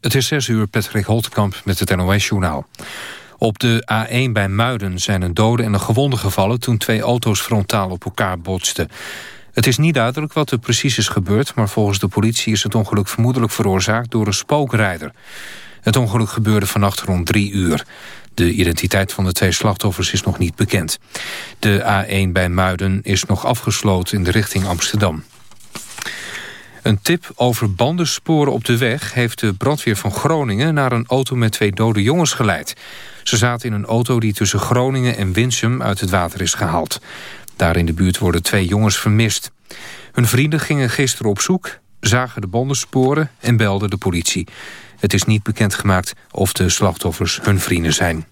Het is 6 uur, Patrick Holtkamp met het NOS-journaal. Op de A1 bij Muiden zijn een dode en een gewonde gevallen... toen twee auto's frontaal op elkaar botsten. Het is niet duidelijk wat er precies is gebeurd... maar volgens de politie is het ongeluk vermoedelijk veroorzaakt door een spookrijder. Het ongeluk gebeurde vannacht rond drie uur. De identiteit van de twee slachtoffers is nog niet bekend. De A1 bij Muiden is nog afgesloten in de richting Amsterdam. Een tip over bandensporen op de weg... heeft de brandweer van Groningen naar een auto met twee dode jongens geleid. Ze zaten in een auto die tussen Groningen en Winsum uit het water is gehaald. Daar in de buurt worden twee jongens vermist. Hun vrienden gingen gisteren op zoek, zagen de bandensporen en belden de politie. Het is niet bekendgemaakt of de slachtoffers hun vrienden zijn.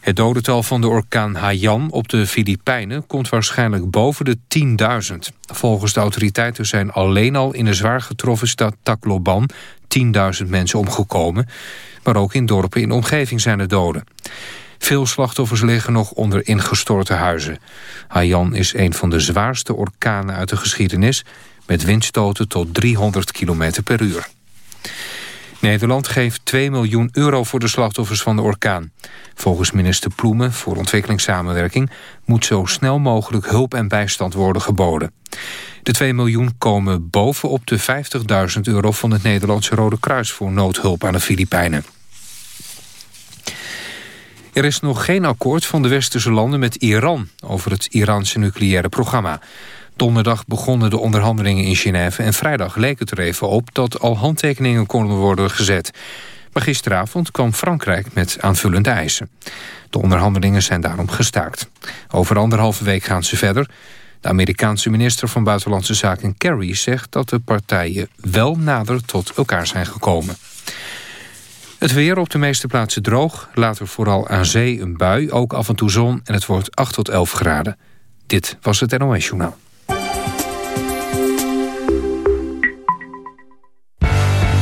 Het dodental van de orkaan Haiyan op de Filipijnen komt waarschijnlijk boven de 10.000. Volgens de autoriteiten zijn alleen al in de zwaar getroffen stad Tacloban 10.000 mensen omgekomen. Maar ook in dorpen in de omgeving zijn er doden. Veel slachtoffers liggen nog onder ingestorte huizen. Haiyan is een van de zwaarste orkanen uit de geschiedenis... met windstoten tot 300 km per uur. Nederland geeft 2 miljoen euro voor de slachtoffers van de orkaan. Volgens minister Ploemen voor ontwikkelingssamenwerking... moet zo snel mogelijk hulp en bijstand worden geboden. De 2 miljoen komen bovenop de 50.000 euro van het Nederlandse Rode Kruis... voor noodhulp aan de Filipijnen. Er is nog geen akkoord van de westerse landen met Iran... over het Iraanse nucleaire programma. Donderdag begonnen de onderhandelingen in Genève... en vrijdag leek het er even op dat al handtekeningen konden worden gezet. Maar gisteravond kwam Frankrijk met aanvullende eisen. De onderhandelingen zijn daarom gestaakt. Over anderhalve week gaan ze verder. De Amerikaanse minister van Buitenlandse Zaken Kerry zegt... dat de partijen wel nader tot elkaar zijn gekomen. Het weer op de meeste plaatsen droog. Later vooral aan zee een bui, ook af en toe zon... en het wordt 8 tot 11 graden. Dit was het NOS Journaal.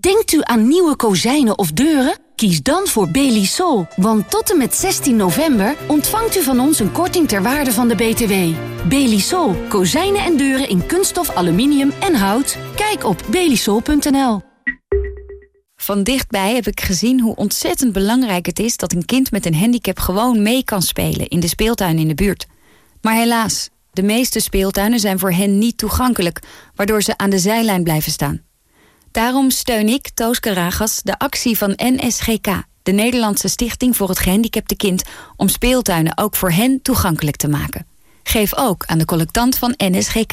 Denkt u aan nieuwe kozijnen of deuren? Kies dan voor Belisol, want tot en met 16 november ontvangt u van ons een korting ter waarde van de BTW. Belisol, kozijnen en deuren in kunststof, aluminium en hout. Kijk op belisol.nl. Van dichtbij heb ik gezien hoe ontzettend belangrijk het is dat een kind met een handicap gewoon mee kan spelen in de speeltuin in de buurt. Maar helaas, de meeste speeltuinen zijn voor hen niet toegankelijk, waardoor ze aan de zijlijn blijven staan. Daarom steun ik, Toos Karagas, de actie van NSGK... de Nederlandse Stichting voor het Gehandicapte Kind... om speeltuinen ook voor hen toegankelijk te maken. Geef ook aan de collectant van NSGK.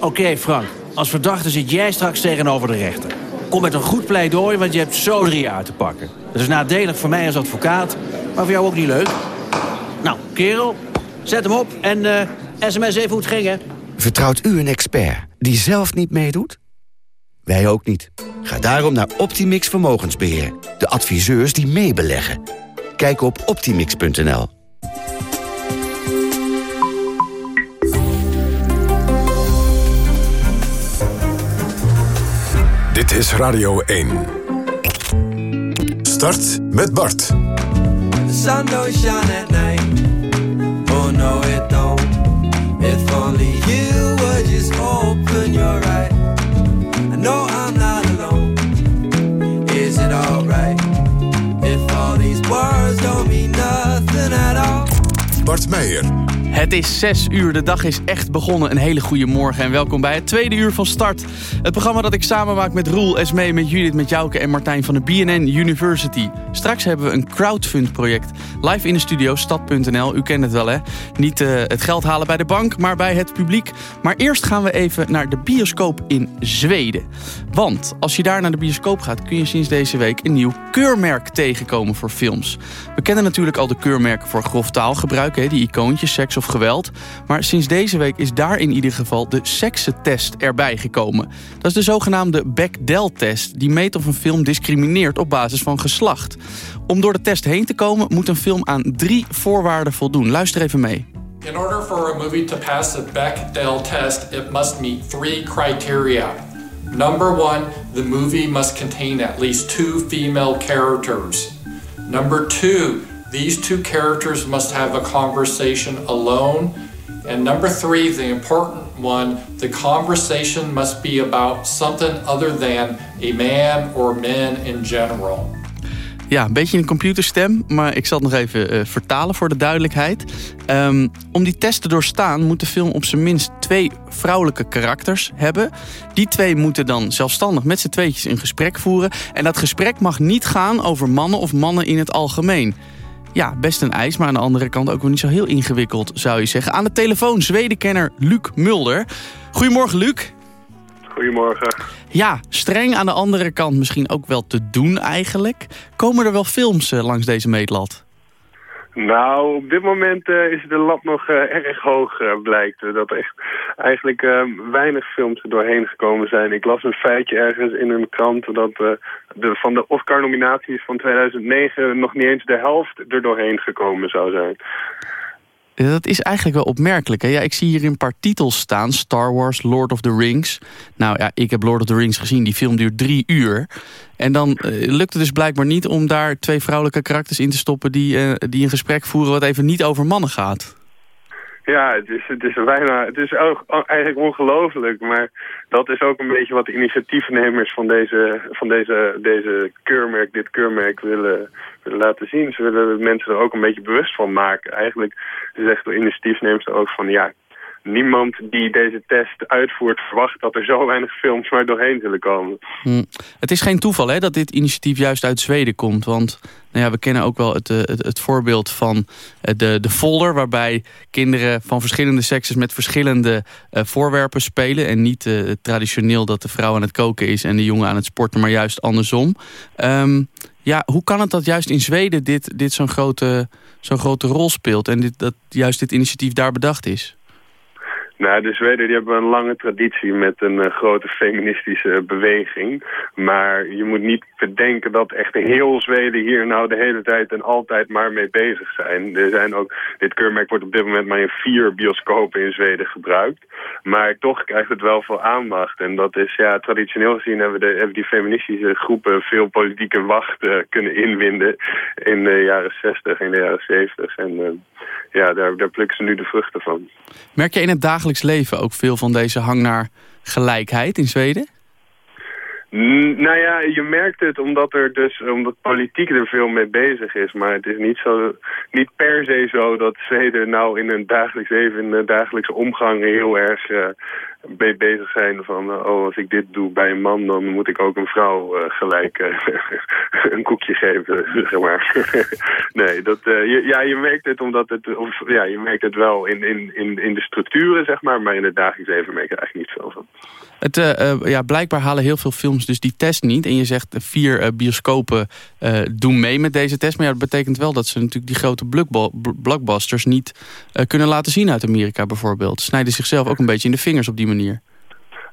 Oké Frank, als verdachte zit jij straks tegenover de rechter. Kom met een goed pleidooi, want je hebt zo drie jaar te pakken. Dat is nadelig voor mij als advocaat, maar voor jou ook niet leuk. Nou, kerel, zet hem op en uh, sms even hoe het ging, hè. Vertrouwt u een expert die zelf niet meedoet? Wij ook niet. Ga daarom naar Optimix Vermogensbeheer. De adviseurs die meebeleggen. Kijk op optimix.nl. Dit is Radio 1. Start met Bart. The sun don't shine at night. Oh no it don't. If only you Meijer. Het is 6 uur, de dag is echt begonnen. Een hele goede morgen en welkom bij het tweede uur van Start. Het programma dat ik samen maak met Roel, Esmee, met Judith, met Jouke en Martijn van de BNN University. Straks hebben we een crowdfund project. Live in de studio, stad.nl, u kent het wel hè. Niet uh, het geld halen bij de bank, maar bij het publiek. Maar eerst gaan we even naar de bioscoop in Zweden. Want als je daar naar de bioscoop gaat, kun je sinds deze week een nieuw keurmerk tegenkomen voor films. We kennen natuurlijk al de keurmerken voor grof taalgebruik, hè, die icoontjes, seks of geweld. Maar sinds deze week is daar in ieder geval de seksentest erbij gekomen. Dat is de zogenaamde Bechdel-test. Die meet of een film discrimineert op basis van geslacht. Om door de test heen te komen moet een film aan drie voorwaarden voldoen. Luister even mee. In order for a movie to pass the Bechdel test, it must meet three criteria. Number one, the movie must contain at least two female characters. Number two, these two characters must have a conversation alone. And number three, the important one, the conversation must be about something other than a man or men in general. Ja, een beetje een computerstem, maar ik zal het nog even uh, vertalen voor de duidelijkheid. Um, om die test te doorstaan moet de film op zijn minst twee vrouwelijke karakters hebben. Die twee moeten dan zelfstandig met z'n tweetjes een gesprek voeren. En dat gesprek mag niet gaan over mannen of mannen in het algemeen. Ja, best een eis, maar aan de andere kant ook wel niet zo heel ingewikkeld, zou je zeggen. Aan de telefoon Zwedenkenner Luc Mulder. Goedemorgen, Luc. Goedemorgen. Ja, streng aan de andere kant misschien ook wel te doen eigenlijk. Komen er wel films eh, langs deze meetlat? Nou, op dit moment uh, is de lat nog uh, erg hoog, uh, blijkt. Dat echt eigenlijk weinig films er doorheen gekomen zijn. Ik las een feitje ergens in een krant dat de, van de Oscar-nominaties van 2009 nog niet eens de helft er doorheen gekomen zou zijn. Dat is eigenlijk wel opmerkelijk. Hè? Ja, ik zie hier een paar titels staan. Star Wars, Lord of the Rings. Nou ja, ik heb Lord of the Rings gezien. Die film duurt drie uur. En dan uh, lukt het dus blijkbaar niet om daar twee vrouwelijke karakters in te stoppen... die, uh, die een gesprek voeren wat even niet over mannen gaat. Ja, het is, het is bijna, het is ook eigenlijk ongelooflijk, maar dat is ook een beetje wat de initiatiefnemers van deze, van deze, deze keurmerk, dit keurmerk willen, willen laten zien. Ze willen mensen er ook een beetje bewust van maken. Eigenlijk zegt de initiatiefnemers ook van ja, niemand die deze test uitvoert verwacht dat er zo weinig films maar doorheen zullen komen. Hm. Het is geen toeval hè, dat dit initiatief juist uit Zweden komt. Want nou ja, we kennen ook wel het, eh, het, het voorbeeld van eh, de, de folder... waarbij kinderen van verschillende sekses met verschillende uh, voorwerpen spelen... en niet traditioneel dat de vrouw aan het koken is en de jongen aan het sporten... maar juist andersom. Um, ja, hoe kan het dat juist in Zweden dit, dit zo'n grote, grote rol speelt... en dit, dat juist dit initiatief daar bedacht is? Nou, de Zweden die hebben een lange traditie met een uh, grote feministische beweging. Maar je moet niet bedenken dat echt heel Zweden hier nou de hele tijd en altijd maar mee bezig zijn. Er zijn ook, dit keurmerk wordt op dit moment maar in vier bioscopen in Zweden gebruikt. Maar toch krijgt het wel veel aandacht. En dat is, ja, traditioneel gezien hebben, de, hebben die feministische groepen veel politieke wacht kunnen inwinden in de jaren 60 en de jaren 70. En uh, ja, daar, daar plukken ze nu de vruchten van. Merk je in het dagelijks leven ook veel van deze hang naar gelijkheid in Zweden? Nou ja, je merkt het omdat er dus omdat politiek er veel mee bezig is. Maar het is niet, zo, niet per se zo dat Zweden nou in hun dagelijks leven, in de dagelijkse omgang heel erg uh, bezig zijn van... Uh, oh, als ik dit doe bij een man, dan moet ik ook een vrouw uh, gelijk een koekje geven, zeg maar. nee, dat, je, ja, je merkt het omdat het... Ja, je merkt het wel in, in, in, in de structuren, zeg maar. Maar in het dagelijks leven merk je er eigenlijk niet veel van. Het, ja, blijkbaar halen heel veel films dus die test niet. En je zegt vier bioscopen doen mee met deze test. Maar ja, dat betekent wel dat ze natuurlijk die grote blockbusters niet kunnen laten zien uit Amerika bijvoorbeeld. Snijden zichzelf ook een beetje in de vingers op die manier.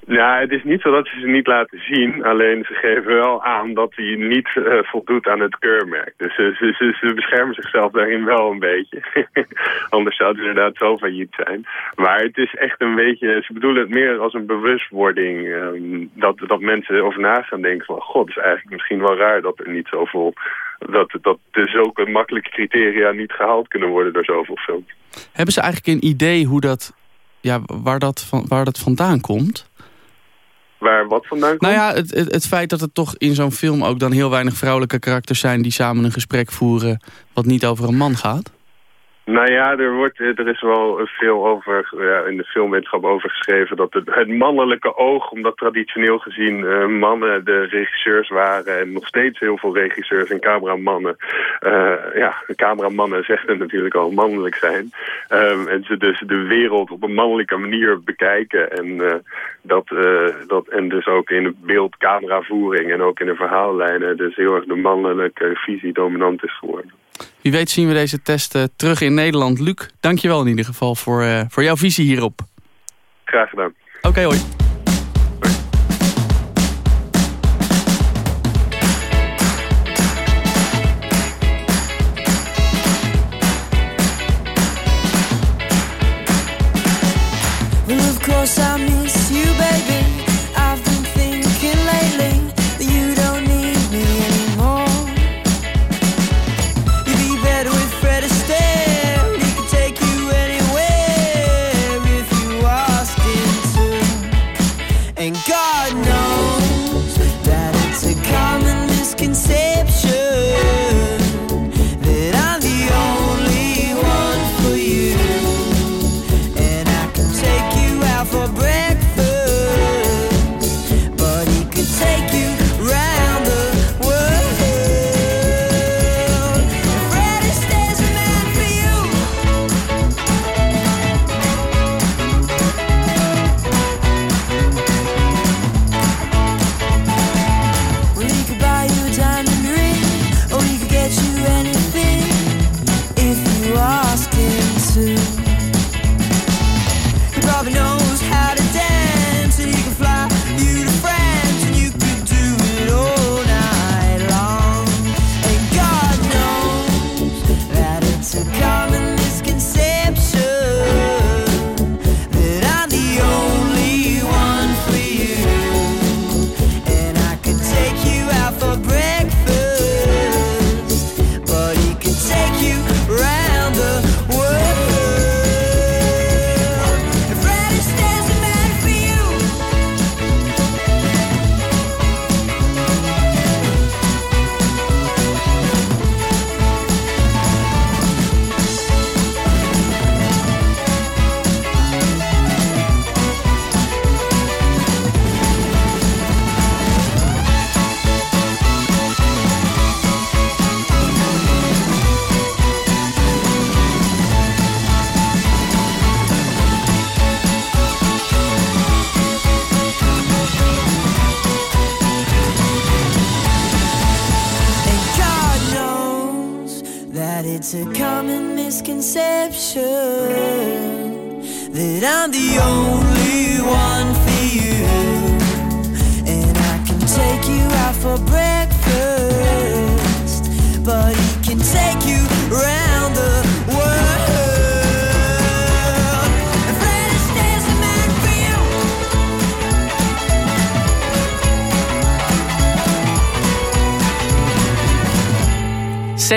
Ja, het is niet zo dat ze ze niet laten zien. Alleen ze geven wel aan dat hij niet uh, voldoet aan het keurmerk. Dus ze, ze, ze, beschermen zichzelf daarin wel een beetje. Anders zou het inderdaad zo failliet zijn. Maar het is echt een beetje... Ze bedoelen het meer als een bewustwording. Um, dat, dat mensen over na gaan denken van... God, het is eigenlijk misschien wel raar dat er niet zoveel... Dat, dat de zulke makkelijke criteria niet gehaald kunnen worden door zoveel films. Hebben ze eigenlijk een idee hoe dat... Ja, waar, dat van, waar dat vandaan komt? Waar wat vandaan komt? Nou ja, het, het, het feit dat er toch in zo'n film ook dan heel weinig vrouwelijke karakters zijn... die samen een gesprek voeren wat niet over een man gaat. Nou ja, er, wordt, er is wel veel over, ja, in de filmwetenschap over geschreven... dat het, mannelijke oog, omdat traditioneel gezien uh, mannen de regisseurs waren... en nog steeds heel veel regisseurs en cameramannen... Uh, ja, de cameramannen zegt natuurlijk al mannelijk zijn. Um, en ze dus de wereld op een mannelijke manier bekijken. En, dat, dat, en dus ook in het beeld cameravoering en ook in de verhaallijnen... dus heel erg de mannelijke visie dominant is geworden. Wie weet zien we deze test terug in Nederland. Luc, dankjewel in ieder geval voor, voor jouw visie hierop. Graag gedaan. Oké, hoi.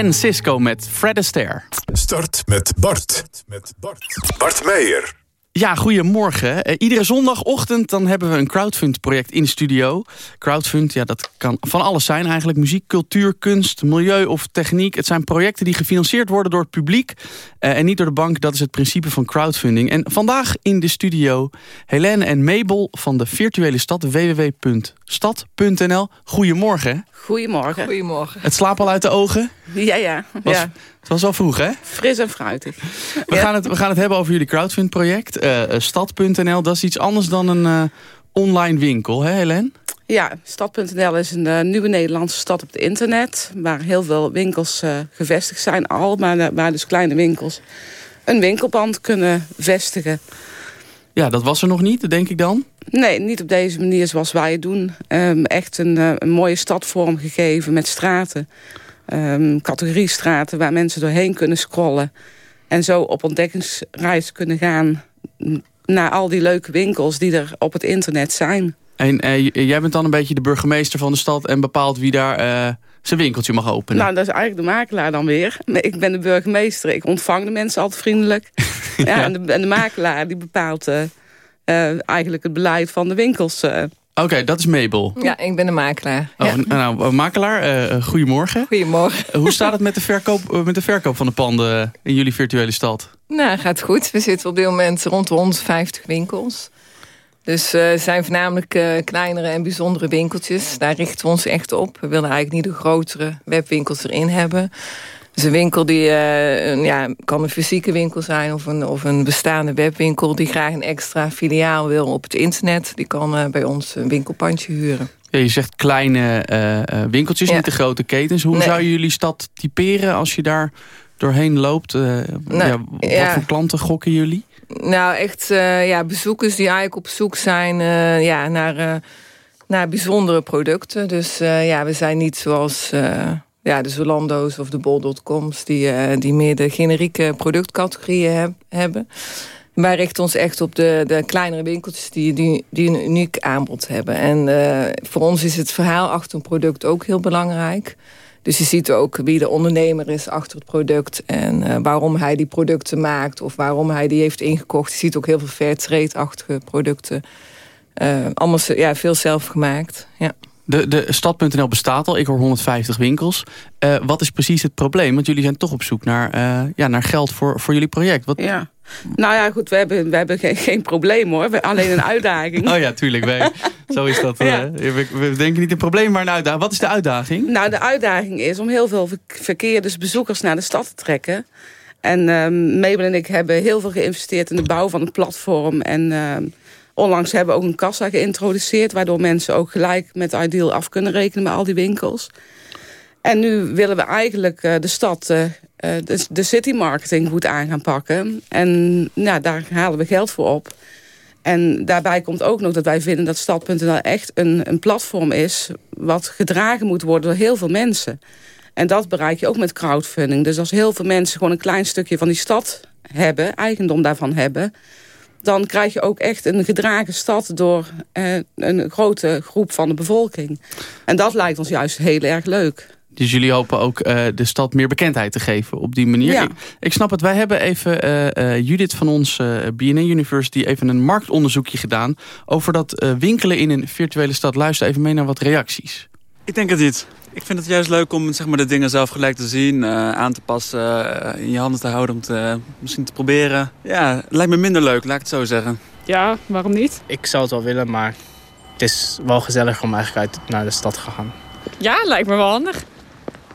San Cisco met Fred Astaire. Start met Bart. Met Bart. Bart Meijer. Ja, goedemorgen. Eh, iedere zondagochtend dan hebben we een crowdfund-project in de studio. Crowdfund, ja, dat kan van alles zijn eigenlijk. Muziek, cultuur, kunst, milieu of techniek. Het zijn projecten die gefinancierd worden door het publiek... eh, en niet door de bank. Dat is het principe van crowdfunding. En vandaag in de studio Helene en Mabel van de virtuele stad... www.stad.nl. Goedemorgen. Goedemorgen. Goedemorgen. Het slaap al uit de ogen? Ja, ja. Was, ja. Het was al vroeg, hè? Fris en fruitig. We, gaan het, we gaan het hebben over jullie crowdfund-project. eh, eh, Stad.nl, dat is iets anders dan een eh, online winkel, hè Helen? Ja, Stad.nl is een nieuwe Nederlandse stad op het internet... waar heel veel winkels gevestigd zijn al... Maar, waar dus kleine winkels een winkelpand kunnen vestigen. Ja, dat was er nog niet, denk ik dan. Nee, niet op deze manier zoals wij het doen. Ehm, echt een, een mooie stad vormgegeven met straten. Ehm categoriestraten waar mensen doorheen kunnen scrollen. En zo op ontdekkingsreis kunnen gaan... naar al die leuke winkels die er op het internet zijn. En eh, jij bent dan een beetje de burgemeester van de stad... en bepaalt wie daar eh, zijn winkeltje mag openen. Nou, dat is eigenlijk de makelaar dan weer. Ik ben de burgemeester. Ik ontvang de mensen altijd vriendelijk. ja, En, de, en de makelaar die bepaalt eh, eigenlijk het beleid van de winkels. Oké, dat is Mabel. Ja, ik ben de makelaar. Oh, ja. nou, makelaar, eh, eh, goedemorgen. Goedemorgen. Eh, Hoe staat het met de, verkoop, met de verkoop van de panden in jullie virtuele stad? Nou, gaat goed. We zitten op dit moment rond de 150 winkels. Dus het zijn voornamelijk kleinere en bijzondere winkeltjes. Daar richten we ons echt op. We willen eigenlijk niet de grotere webwinkels erin hebben. Dus een winkel die eh, een, ja, kan een fysieke winkel zijn... Of een, of een bestaande webwinkel die graag een extra filiaal wil op het internet. Die kan eh, bij ons een winkelpandje huren. Ja, je zegt kleine eh, winkeltjes, Ja. niet de grote ketens. Hoe Nee. zou je jullie stad typeren als je daar doorheen loopt? Nou, ja, wat voor klanten gokken jullie? Nou, echt ja, bezoekers die eigenlijk op zoek zijn ja, naar, naar bijzondere producten. Dus ja, we zijn niet zoals ja, de Zolando's of de Bol.coms... Die, eh, die meer de generieke productcategorieën heb- hebben. Wij richten ons echt op de, de kleinere winkeltjes die, die, die een uniek aanbod hebben. En eh, voor ons is het verhaal achter een product ook heel belangrijk. Dus je ziet ook wie de ondernemer is achter het product... en eh, waarom hij die producten maakt of waarom hij die heeft ingekocht. Je ziet ook heel veel fairtrade-achtige producten. Allemaal ja, veel zelf gemaakt. Ja. De, de stad.nl bestaat al, ik hoor 150 winkels. Eh, wat is precies het probleem? Want jullie zijn toch op zoek naar, eh, ja, naar geld voor, voor jullie project. Wat... Ja. Nou ja, goed, we hebben, we hebben geen, geen probleem hoor. We, alleen een uitdaging. Oh ja, tuurlijk. Wij, zo is dat. eh, Ja. we, we denken niet een probleem, maar een uitdaging. Wat is de uitdaging? Nou, de uitdaging is om heel veel ver- verkeer, dus bezoekers naar de stad te trekken. En ehm Mabel en ik hebben heel veel geïnvesteerd in de bouw van een platform. En ehm, onlangs hebben we ook een kassa geïntroduceerd... waardoor mensen ook gelijk met Ideal af kunnen rekenen met al die winkels. En nu willen we eigenlijk eh, de stad, eh, eh, de, de city marketing goed aan gaan pakken. En nou, daar halen we geld voor op. En daarbij komt ook nog dat wij vinden dat Stad.nl echt een, een platform is... wat gedragen moet worden door heel veel mensen. En dat bereik je ook met crowdfunding. Dus als heel veel mensen gewoon een klein stukje van die stad hebben... eigendom daarvan hebben... dan krijg je ook echt een gedragen stad door eh, een grote groep van de bevolking. En dat lijkt ons juist heel erg leuk. Dus jullie hopen ook eh, de stad meer bekendheid te geven op die manier. Ja. Ik, ik snap het. Wij hebben even eh, eh, Judith van ons, eh BNN University, even een marktonderzoekje gedaan over dat eh, winkelen in een virtuele stad. Luister even mee naar wat reacties. Ik denk het niet. Ik vind het juist leuk om zeg maar, de dingen zelf gelijk te zien, eh, aan te passen, eh, in je handen te houden om te, misschien te proberen. Ja, het lijkt me minder leuk, laat ik het zo zeggen. Ja, waarom niet? Ik zou het wel willen, maar het is wel gezellig om eigenlijk uit naar de stad te gaan. Ja, lijkt me wel handig.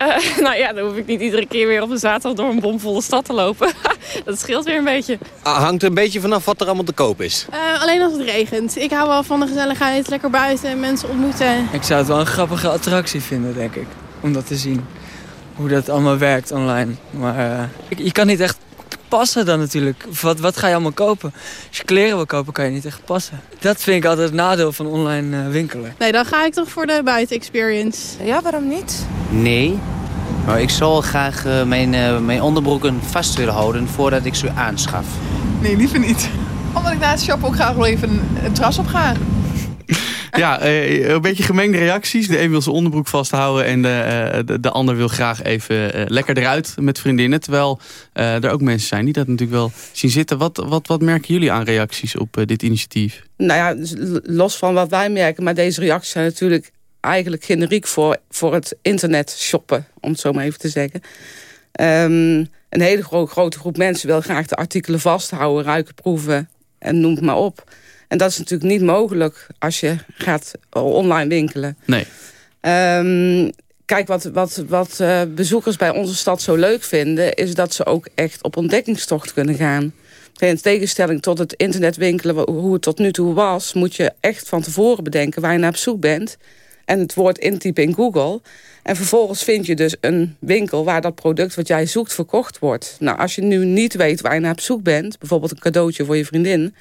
Eh, nou ja, dan hoef ik niet iedere keer weer op een zaterdag door een bomvolle stad te lopen. dat scheelt weer een beetje. Ah, hangt er een beetje vanaf wat er allemaal te koop is. Eh, alleen als het regent. Ik hou wel van de gezelligheid, lekker buiten, mensen ontmoeten. Ik zou het wel een grappige attractie vinden, denk ik. Om dat te zien. Hoe dat allemaal werkt online. Maar eh, je kan niet echt passen dan natuurlijk. Wat, wat ga je allemaal kopen? Als je kleren wil kopen, kan je niet echt passen. Dat vind ik altijd het nadeel van online winkelen. Nee, dan ga ik toch voor de buiten-experience. Ja, waarom niet? Nee, maar ik zou graag eh, mijn, eh, mijn onderbroeken vast willen houden voordat ik ze aanschaf. Nee, liever niet. Omdat ik na het shoppen ook graag wel even een, terras op ga. Ja, eh, een beetje gemengde reacties. De een wil zijn onderbroek vasthouden en de, eh, de, de ander wil graag even lekker eruit met vriendinnen. Terwijl eh, er ook mensen zijn die dat natuurlijk wel zien zitten. Wat, wat, wat merken jullie aan reacties op dit initiatief? Nou ja, dus los van wat wij merken, maar deze reacties zijn natuurlijk eigenlijk generiek voor, voor het internet shoppen, om het zo maar even te zeggen. Ehm, een hele gro- grote groep mensen wil graag de artikelen vasthouden, ruiken, proeven en noem het maar op. En dat is natuurlijk niet mogelijk als je gaat online winkelen. Nee. Ehm, kijk, wat, wat, wat eh, bezoekers bij onze stad zo leuk vinden... is dat ze ook echt op ontdekkingstocht kunnen gaan. In tegenstelling tot het internetwinkelen, hoe het tot nu toe was... moet je echt van tevoren bedenken waar je naar op zoek bent... en het woord intypen in Google. En vervolgens vind je dus een winkel waar dat product wat jij zoekt verkocht wordt. Nou, als je nu niet weet waar je naar op zoek bent... bijvoorbeeld een cadeautje voor je vriendin...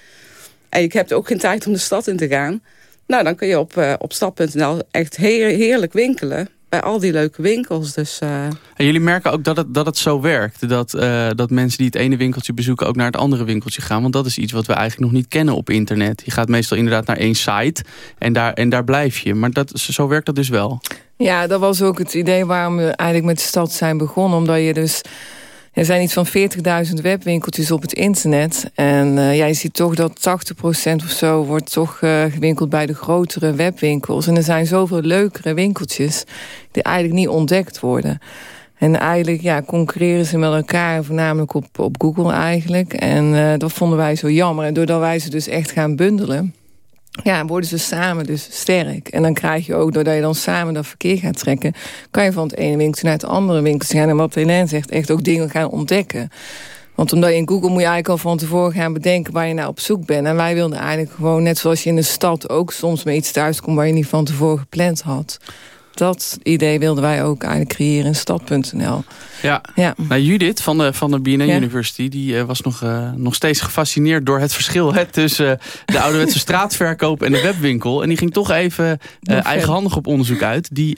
en je hebt ook geen tijd om de stad in te gaan... nou, dan kun je op, eh, op stad.nl echt heer- heerlijk winkelen... bij al die leuke winkels. Dus, eh, En jullie merken ook dat het, dat het zo werkt. Dat, eh, dat mensen die het ene winkeltje bezoeken ook naar het andere winkeltje gaan. Want dat is iets wat we eigenlijk nog niet kennen op internet. Je gaat meestal inderdaad naar één site en daar, en daar blijf je. Maar dat, zo werkt dat dus wel. Ja, dat was ook het idee waarom we eigenlijk met de stad zijn begonnen. Omdat je dus... Er zijn iets van 40.000 webwinkeltjes op het internet. En eh, ja, je ziet toch dat 80% of zo wordt toch eh, gewinkeld bij de grotere webwinkels. En er zijn zoveel leukere winkeltjes die eigenlijk niet ontdekt worden. En eigenlijk ja, concurreren ze met elkaar, voornamelijk op, op Google eigenlijk. En eh, dat vonden wij zo jammer. En doordat wij ze dus echt gaan bundelen... Ja, worden ze samen dus sterk. En dan krijg je ook, doordat je dan samen dat verkeer gaat trekken... kan je van het ene winkeltje naar het andere winkeltje gaan. En wat Helene zegt, echt ook dingen gaan ontdekken. Want omdat je in Google moet je eigenlijk al van tevoren gaan bedenken... waar je nou op zoek bent. En wij wilden eigenlijk gewoon, net zoals je in de stad ook... soms met iets thuiskomt waar je niet van tevoren gepland had dat idee wilden wij ook eigenlijk creëren in stad.nl. Ja, ja. Nou, Judith van de, van de BNN University... die uh, was nog, uh, nog steeds gefascineerd door het verschil... Hè, tussen uh, de ouderwetse straatverkoop en de webwinkel. En die ging toch even eigenhandig op onderzoek uit. Die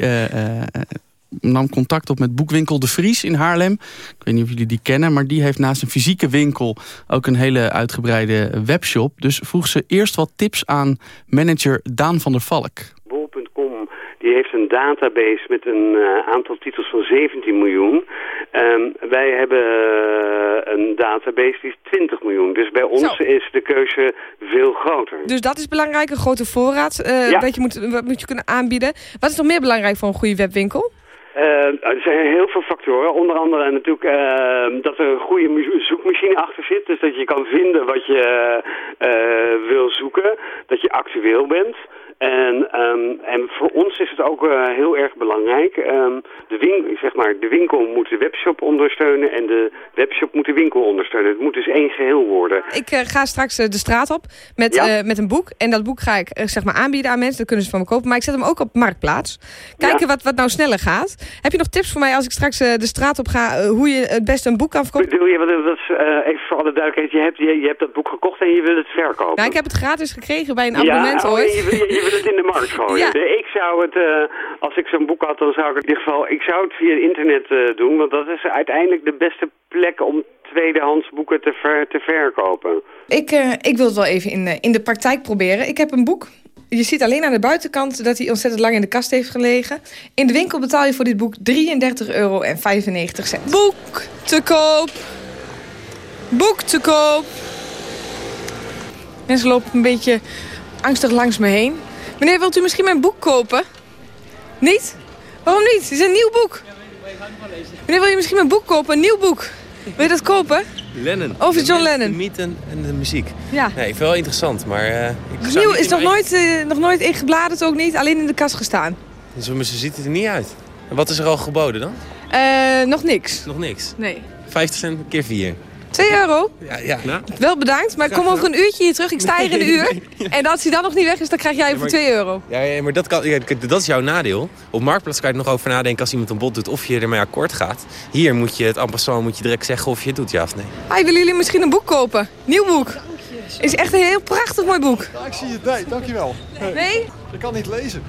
nam contact op met boekwinkel De Vries in Haarlem. Ik weet niet of jullie die kennen, maar die heeft naast een fysieke winkel ook een hele uitgebreide webshop. Dus vroeg ze eerst wat tips aan manager Daan van der Valk. Die heeft een database met een uh, aantal titels van 17 miljoen. Um, wij hebben uh, een database die is 20 miljoen. Dus bij ons Zo. is de keuze veel groter. Dus dat is belangrijk, een grote voorraad uh, ja. dat je moet, wat moet je kunnen aanbieden. Wat is nog meer belangrijk voor een goede webwinkel? Uh, er zijn heel veel factoren. Onder andere natuurlijk uh, dat er een goede zoekmachine achter zit. Dus dat je kan vinden wat je uh, wil zoeken. Dat je actueel bent. En, um, en voor ons is het ook uh, heel erg belangrijk. Um, de, winkel, zeg maar, de winkel moet de webshop ondersteunen en de webshop moet de winkel ondersteunen. Het moet dus één geheel worden. Ik uh, ga straks uh, de straat op met, ja? met een boek. En dat boek ga ik zeg maar aanbieden aan mensen. Dat kunnen ze van me kopen. Maar ik zet hem ook op Marktplaats. Kijken ja? wat, wat nou sneller gaat. Heb je nog tips voor mij als ik straks de straat op ga... hoe je het beste een boek kan verkopen? Bedoel je, dat is, even voor alle duidelijkheid. Je hebt, je, je, hebt dat boek gekocht en je wil het verkopen. Nou, ik heb het gratis gekregen bij een abonnement ja, ooit. Je, je wil het in de markt gooien. Ja. Ik zou het, uh, als ik zo'n boek had, dan zou ik in ieder geval, ik zou het via internet uh, doen. Want dat is uiteindelijk de beste plek om tweedehands boeken te, ver, te verkopen. Ik, uh, ik wil het wel even in, in de praktijk proberen. Ik heb een boek. Je ziet alleen aan de buitenkant dat hij ontzettend lang in de kast heeft gelegen. In de winkel betaal je voor dit boek 33,95 euro. Boek te koop. Boek te koop. Mensen lopen een beetje angstig langs me heen. Meneer, wilt u misschien mijn boek kopen? Niet? Waarom niet? Het is een nieuw boek. Meneer, wil je misschien mijn boek kopen? Een nieuw boek. Wil je dat kopen? Lennon. Over John Lennon. De mythe en de muziek. Ja. Nee, ik vind wel interessant, maar... Uh, ik nieuw is nog nooit, uh, nog nooit ingebladerd, ook niet. Alleen in de kast gestaan. Dus zo ziet het er niet uit. En wat is er al geboden dan? Uh, nog niks. Nog niks? Nee. 50 cent keer 4. 2 euro? Ja, ja. Nou? Wel bedankt, maar ik kom over een uurtje hier terug. Ik sta hier in een uur. En als hij dan nog niet weg is, dan krijg jij hem voor 2 euro. Ja, ja maar dat, kan, ja, dat is jouw nadeel. Op Marktplaats kan je er nog over nadenken als iemand een bod doet of je ermee akkoord gaat. Hier moet je het passant moet je direct zeggen of je het doet, ja of nee. Hi, willen jullie misschien een boek kopen? Nieuw boek. Is echt een heel prachtig mooi boek. Ja, ik zie het. Nee, dankjewel. Nee? Ik kan niet lezen.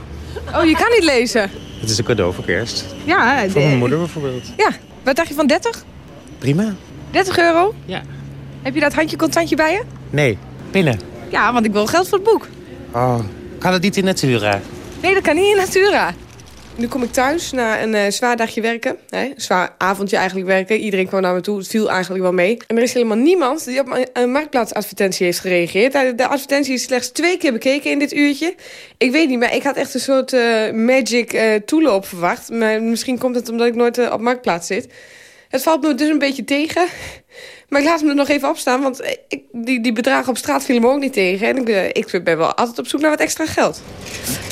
Oh, je kan niet lezen? Het is een cadeau voor kerst. Ja. Voor mijn moeder bijvoorbeeld. Ja. Wat dacht je van 30? Prima. 30 euro? Ja. Heb je dat handje contantje bij je? Nee, pinnen. Ja, want ik wil geld voor het boek. Oh, kan het niet in Natura? Nee, dat kan niet in Natura. Nu kom ik thuis na een uh, zwaar dagje werken. Nee, een zwaar avondje eigenlijk werken. Iedereen kwam naar me toe. Het viel eigenlijk wel mee. En er is helemaal niemand die op een marktplaatsadvertentie heeft gereageerd. De advertentie is slechts twee keer bekeken in dit uurtje. Ik weet niet, maar ik had echt een soort uh, magic uh, toeloop verwacht. Maar misschien komt het omdat ik nooit op marktplaats zit. Het valt me dus een beetje tegen. Maar ik laat hem er nog even opstaan, want ik, die, die bedragen op straat vielen me ook niet tegen. En ik, ik ben wel altijd op zoek naar wat extra geld.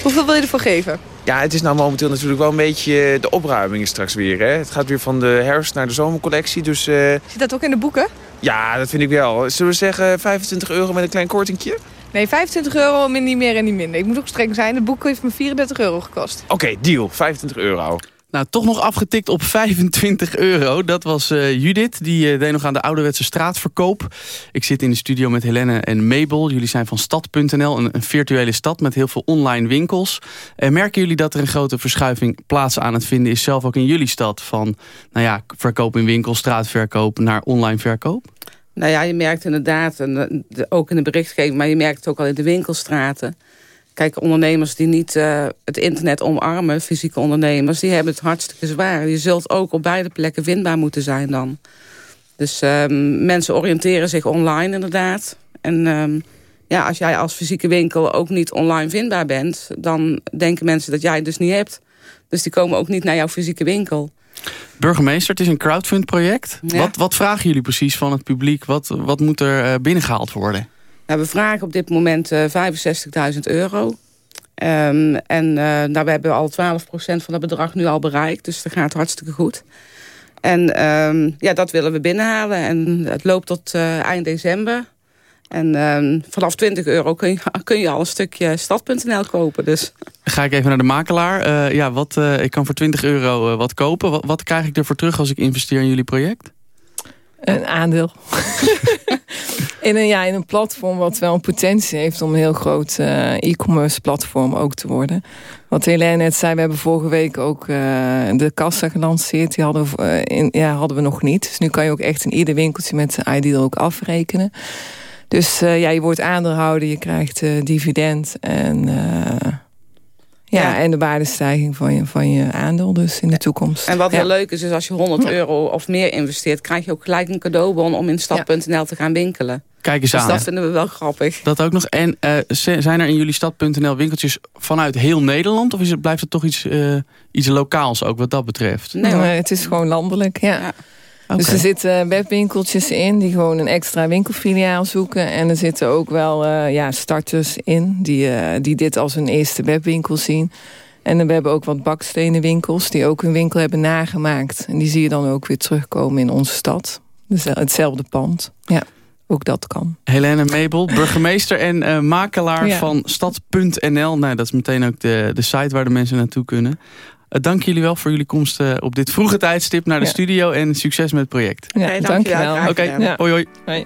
Hoeveel wil je ervoor geven? Ja, het is nou momenteel natuurlijk wel een beetje de opruiming straks weer. Hè? Het gaat weer van de herfst naar de zomercollectie, dus... Uh... Zit dat ook in de boeken? Ja, dat vind ik wel. Zullen we zeggen 25 euro met een klein kortingje? Nee, 25 euro, niet meer en niet minder. Ik moet ook streng zijn. Het boek heeft me 34 euro gekost. Oké, okay, deal. 25 euro. Nou, toch nog afgetikt op 25 euro. Dat was uh, Judith, die uh, deed nog aan de ouderwetse straatverkoop. Ik zit in de studio met Helene en Mabel. Jullie zijn van stad.nl, een, virtuele stad met heel veel online winkels. Uh, merken jullie dat er een grote verschuiving plaats aan het vinden is... zelf ook in jullie stad? Van nou ja, verkoop in winkels, straatverkoop naar online verkoop? Nou ja, je merkt inderdaad, en ook in de berichtgeving... maar je merkt het ook al in de winkelstraten... Kijk, ondernemers die niet uh, het internet omarmen, fysieke ondernemers... die hebben het hartstikke zwaar. Je zult ook op beide plekken vindbaar moeten zijn dan. Dus um, mensen oriënteren zich online inderdaad. En um, ja, als jij als fysieke winkel ook niet online vindbaar bent... dan denken mensen dat jij het dus niet hebt. Dus die komen ook niet naar jouw fysieke winkel. Burgemeester, het is een crowdfund-project. Ja. Wat, wat vragen jullie precies van het publiek? Wat, wat moet er uh, binnengehaald worden? Nou, we vragen op dit moment uh, 65.000 euro. Um, en uh, nou, we hebben al 12% van dat bedrag nu al bereikt. Dus dat gaat hartstikke goed. En ehm, ja, dat willen we binnenhalen. En het loopt tot eh, eind december. En ehm, vanaf 20 euro kun je, kun je al een stukje stad.nl kopen. Dus. Ga ik even naar de makelaar. Eh, ja, wat, eh, ik kan voor 20 euro eh, wat kopen. Wat, wat krijg ik ervoor terug als ik investeer in jullie project? Een aandeel. in, een, ja, in een platform wat wel een potentie heeft om een heel groot eh, e-commerce platform ook te worden. Wat Helene net zei, we hebben vorige week ook uh, de kassa gelanceerd. Die hadden, we, uh, in, ja, hadden we nog niet. Dus nu kan je ook echt in ieder winkeltje met Ideal ook afrekenen. Dus ja, je wordt aandeelhouder, je krijgt dividend en... Ja, ja, en de waardestijging van je, van je aandeel dus in de toekomst. En wat ja. heel leuk is, is als je 100 euro of meer investeert... krijg je ook gelijk een cadeaubon om in stad.nl te gaan winkelen. Kijk eens dus aan. dat vinden we wel grappig. Dat ook nog. En uh, zijn er in jullie stad.nl winkeltjes vanuit heel Nederland? Of is het, blijft het toch iets, uh, iets lokaals ook wat dat betreft? Nee, maar het is gewoon landelijk, ja. Okay. Dus er zitten webwinkeltjes in die gewoon een extra winkelfiliaal zoeken. En er zitten ook wel uh, ja, starters in die, uh, die dit als hun eerste webwinkel zien. En we hebben ook wat bakstenenwinkels die ook hun winkel hebben nagemaakt. En die zie je dan ook weer terugkomen in onze stad. Dus hetzelfde pand. Ja, ook dat kan. Helene Mabel, burgemeester en uh, makelaar ja. van stad.nl. Nou, dat is meteen ook de, de site waar de mensen naartoe kunnen. Uh, dank jullie wel voor jullie komst uh, op dit vroege tijdstip naar de ja. studio. En succes met het project. Ja, hey, dank je wel. Oké, okay, ja. hoi hoi. hoi.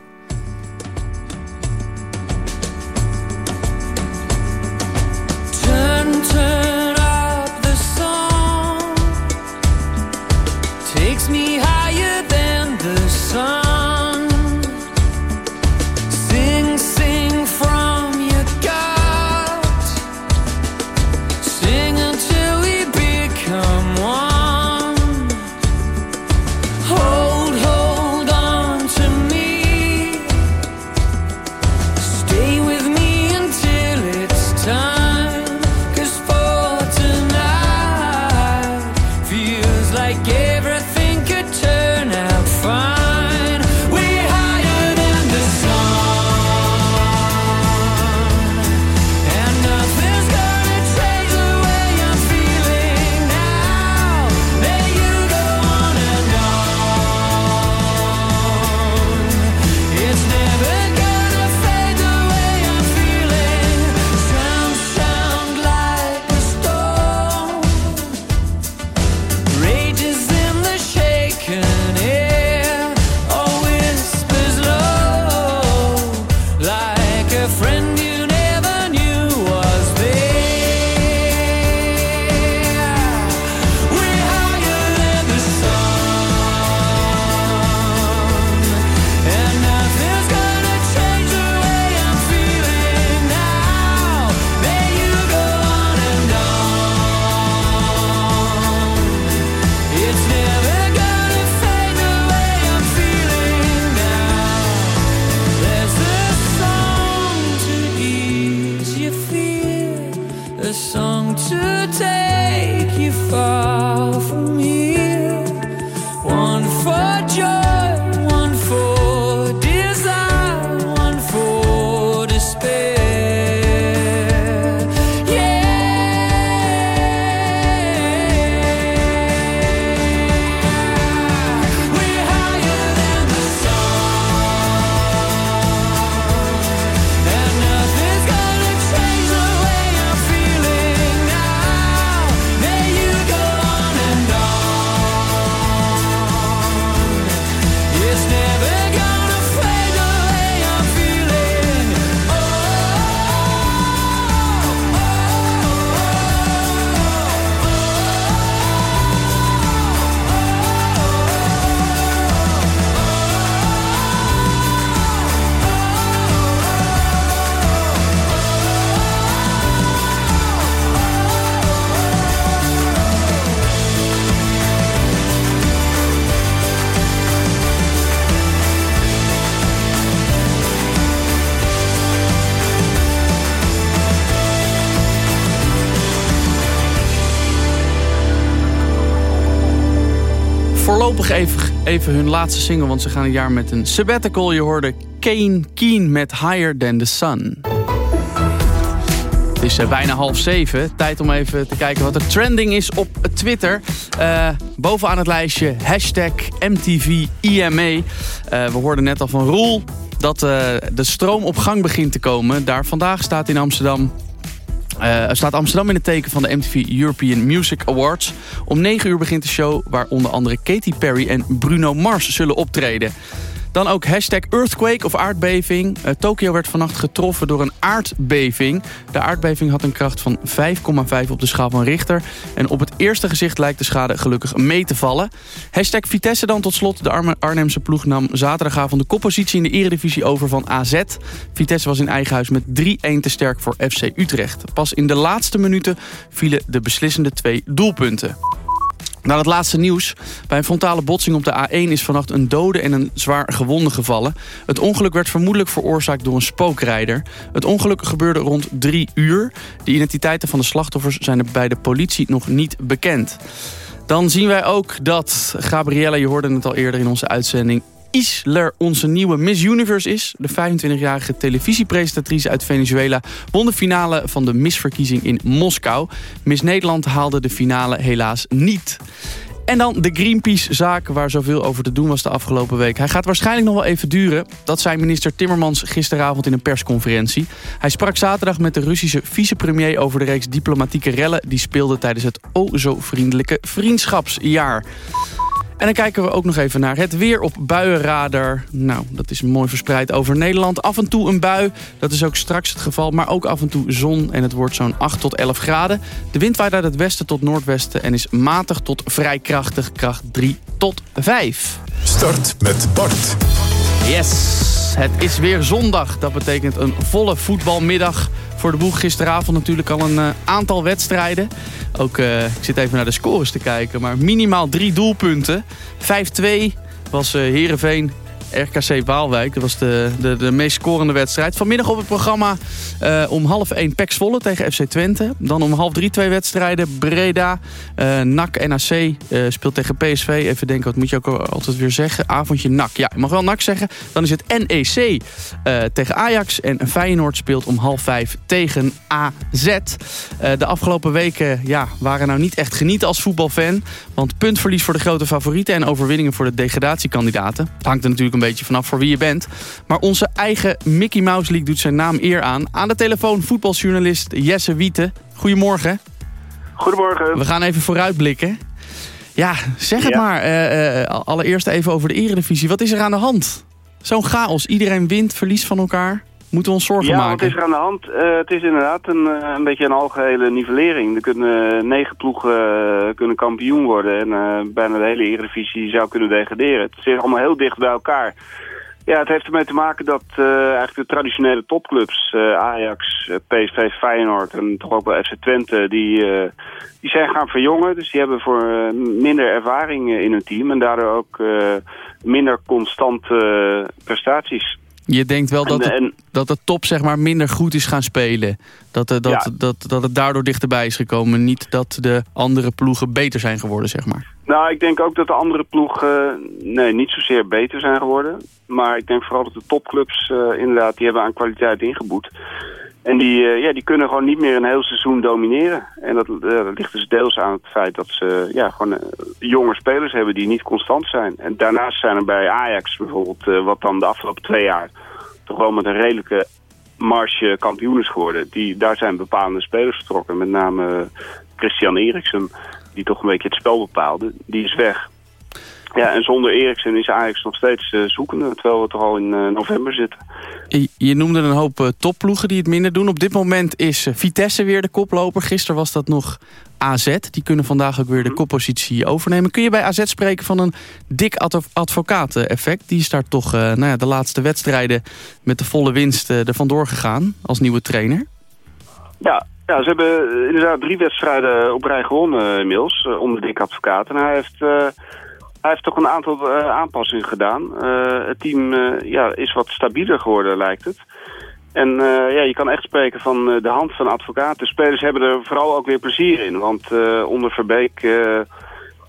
Even, hun laatste single, want ze gaan een jaar met een sabbatical. Je hoorde Kane Keen met Higher Than The Sun. is uh, bijna half zeven. Tijd om even te kijken wat er trending is op Twitter. Uh, bovenaan het lijstje hashtag MTV we hoorden net al van Roel dat de stroom op gang begint te komen. Daar vandaag staat in Amsterdam uh, staat Amsterdam in het teken van de MTV European Music Awards. Om 9 uur begint de show waar onder andere Katy Perry en Bruno Mars zullen optreden. Dan ook hashtag earthquake of aardbeving. Uh, Tokio werd vannacht getroffen door een aardbeving. De aardbeving had een kracht van 5,5 op de schaal van Richter. En op het eerste gezicht lijkt de schade gelukkig mee te vallen. Hashtag Vitesse dan tot slot. De Arnhemse ploeg nam zaterdagavond de koppositie in de eredivisie over van AZ. Vitesse was in eigen huis met 3-1 te sterk voor FC Utrecht. Pas in de laatste minuten vielen de beslissende twee doelpunten. Naar het laatste nieuws. Bij een frontale botsing op de A1 is vannacht een dode en een zwaar gewonde gevallen. Het ongeluk werd vermoedelijk veroorzaakt door een spookrijder. Het ongeluk gebeurde rond drie uur. De identiteiten van de slachtoffers zijn er bij de politie nog niet bekend. Dan zien wij ook dat Gabriella, je hoorde het al eerder in onze uitzending... Isler onze nieuwe Miss Universe is. De 25-jarige televisiepresentatrice uit Venezuela won de finale van de Missverkiezing in Moskou. Miss Nederland haalde de finale helaas niet. En dan de Greenpeace-zaak waar zoveel over te doen was de afgelopen week. Hij gaat waarschijnlijk nog wel even duren. Dat zei minister Timmermans gisteravond in een persconferentie. Hij sprak zaterdag met de Russische vicepremier over de reeks diplomatieke rellen... die speelden tijdens het o zo vriendelijke vriendschapsjaar. En dan kijken we ook nog even naar het weer op buienradar. Nou, dat is mooi verspreid over Nederland. Af en toe een bui, dat is ook straks het geval. Maar ook af en toe zon en het wordt zo'n 8 tot 11 graden. De wind waait uit het westen tot noordwesten en is matig tot vrij krachtig. Kracht 3 tot 5. Start met Bart. Yes, het is weer zondag. Dat betekent een volle voetbalmiddag voor de boeg. Gisteravond natuurlijk al een uh, aantal wedstrijden. Ook, uh, ik zit even naar de scores te kijken. Maar minimaal drie doelpunten. 5-2 was uh, Heerenveen RKC Waalwijk. Dat was de, de, de meest scorende wedstrijd. Vanmiddag op het programma uh, om half 1 Pek Zwolle tegen FC Twente. Dan om half 3 twee wedstrijden. Breda, uh, NAC, NAC uh, speelt tegen PSV. Even denken, wat moet je ook altijd weer zeggen? Avondje NAC. Ja, je mag wel NAC zeggen. Dan is het NEC tegen Ajax. En Feyenoord speelt om half 5 tegen AZ. de afgelopen weken ja, waren nou niet echt genieten als voetbalfan. Want puntverlies voor de grote favorieten en overwinningen voor de degradatiekandidaten. Het hangt er natuurlijk een beetje vanaf voor wie je bent. Maar onze eigen Mickey Mouse League doet zijn naam eer aan. Aan de telefoon voetbaljournalist Jesse Wieten. Goedemorgen. Goedemorgen. We gaan even vooruitblikken. Ja, zeg het maar. Uh, uh, allereerst even over de eredivisie. Wat is er aan de hand? Zo'n chaos. Iedereen wint, verliest van elkaar. Moeten we ons zorgen ja, maken? Ja, wat is er aan de hand? Uh, het is inderdaad een, een beetje een algehele nivellering. Er kunnen negen ploegen kunnen kampioen worden. En uh, bijna de hele Eredivisie zou kunnen degraderen. Het zit allemaal heel dicht bij elkaar. Ja, het heeft ermee te maken dat eigenlijk de traditionele topclubs... Ajax, PSV, Feyenoord en toch ook wel FC Twente... die, die zijn gaan verjongen. Dus die hebben voor minder ervaring in hun team. En daardoor ook minder constante prestaties. Je denkt wel dat, het, dat de top zeg maar, minder goed is gaan spelen. Dat, dat, ja. dat, dat het daardoor dichterbij is gekomen. Niet dat de andere ploegen beter zijn geworden, zeg maar. Nou, ik denk ook dat de andere ploegen nee, niet zozeer beter zijn geworden. Maar ik denk vooral dat de topclubs uh, inderdaad, die hebben aan kwaliteit ingeboet. En die, uh, ja, die kunnen gewoon niet meer een heel seizoen domineren. En dat, dat ligt dus deels aan het feit dat ze ja, gewoon jonge spelers hebben die niet constant zijn. En daarnaast zijn er bij Ajax bijvoorbeeld, wat dan de afgelopen twee jaar toch wel met een redelijke marge kampioen is geworden. Die, daar zijn bepaalde spelers vertrokken. Met name Christian Eriksen, die toch een beetje het spel bepaalde. Die is weg. Ja, en zonder Eriksen is Ajax nog steeds uh, zoekende, terwijl we toch al in uh, november zitten. Je, je noemde een hoop uh, topploegen die het minder doen. Op dit moment is Vitesse weer de koploper. Gisteren was dat nog AZ. Die kunnen vandaag ook weer de koppositie overnemen. Kun je bij AZ spreken van een dik advocaat-effect? Die is daar toch nou ja, de laatste wedstrijden met de volle winst er vandoor gegaan als nieuwe trainer. Ja, ja, ze hebben inderdaad drie wedstrijden op rij gewonnen inmiddels, onder dik advocaat. En hij heeft... Hij heeft toch een aantal uh, aanpassingen gedaan. Uh, het team uh, ja, is wat stabieler geworden, lijkt het. En ja, je kan echt spreken van de hand van advocaten. De spelers hebben er vooral ook weer plezier in. Want onder Verbeek,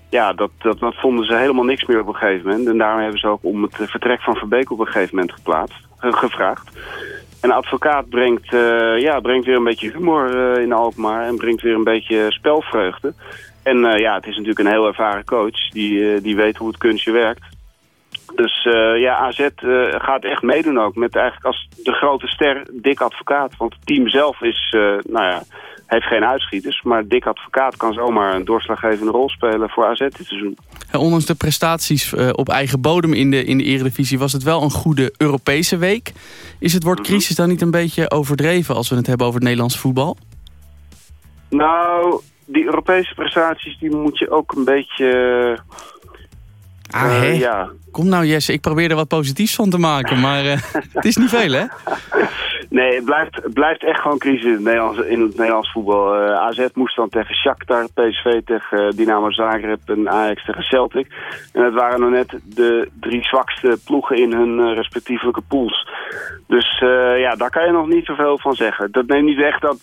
ja, dat, dat, dat vonden ze helemaal niks meer op een gegeven moment. En daarom hebben ze ook om het vertrek van Verbeek op een gegeven moment geplaatst, gevraagd. En advocaat brengt, eh, ja, brengt weer een beetje humor eh, in Alkmaar en brengt weer een beetje spelvreugde. En eh, ja, het is natuurlijk een heel ervaren coach die, eh, die weet hoe het kunstje werkt. Dus eh, ja, AZ gaat echt meedoen ook met eigenlijk als de grote ster Dick Advocaat. Want het team zelf is, nou ja, heeft geen uitschieters. Maar Dick Advocaat kan zomaar een doorslaggevende rol spelen voor AZ dit seizoen. En ondanks de prestaties op eigen bodem in de, in de Eredivisie... was het wel een goede Europese week. Is het woord crisis dan niet een beetje overdreven... als we het hebben over het Nederlands voetbal? Nou, die Europese prestaties die moet je ook een beetje... Ah, hè? ja. Kom nou Jesse, ik probeer er wat positiefs van te maken. Maar eh, het is niet veel, hè? Nee, het blijft, het blijft echt gewoon crisis in het Nederlands, in het Nederlands voetbal. Eh, AZ moest dan tegen Shakhtar, PSV tegen Dynamo Zagreb en Ajax tegen Celtic. En het waren nog net de drie zwakste ploegen in hun respectievelijke pools. Dus ja, daar kan je nog niet zoveel van zeggen. Dat neemt niet weg dat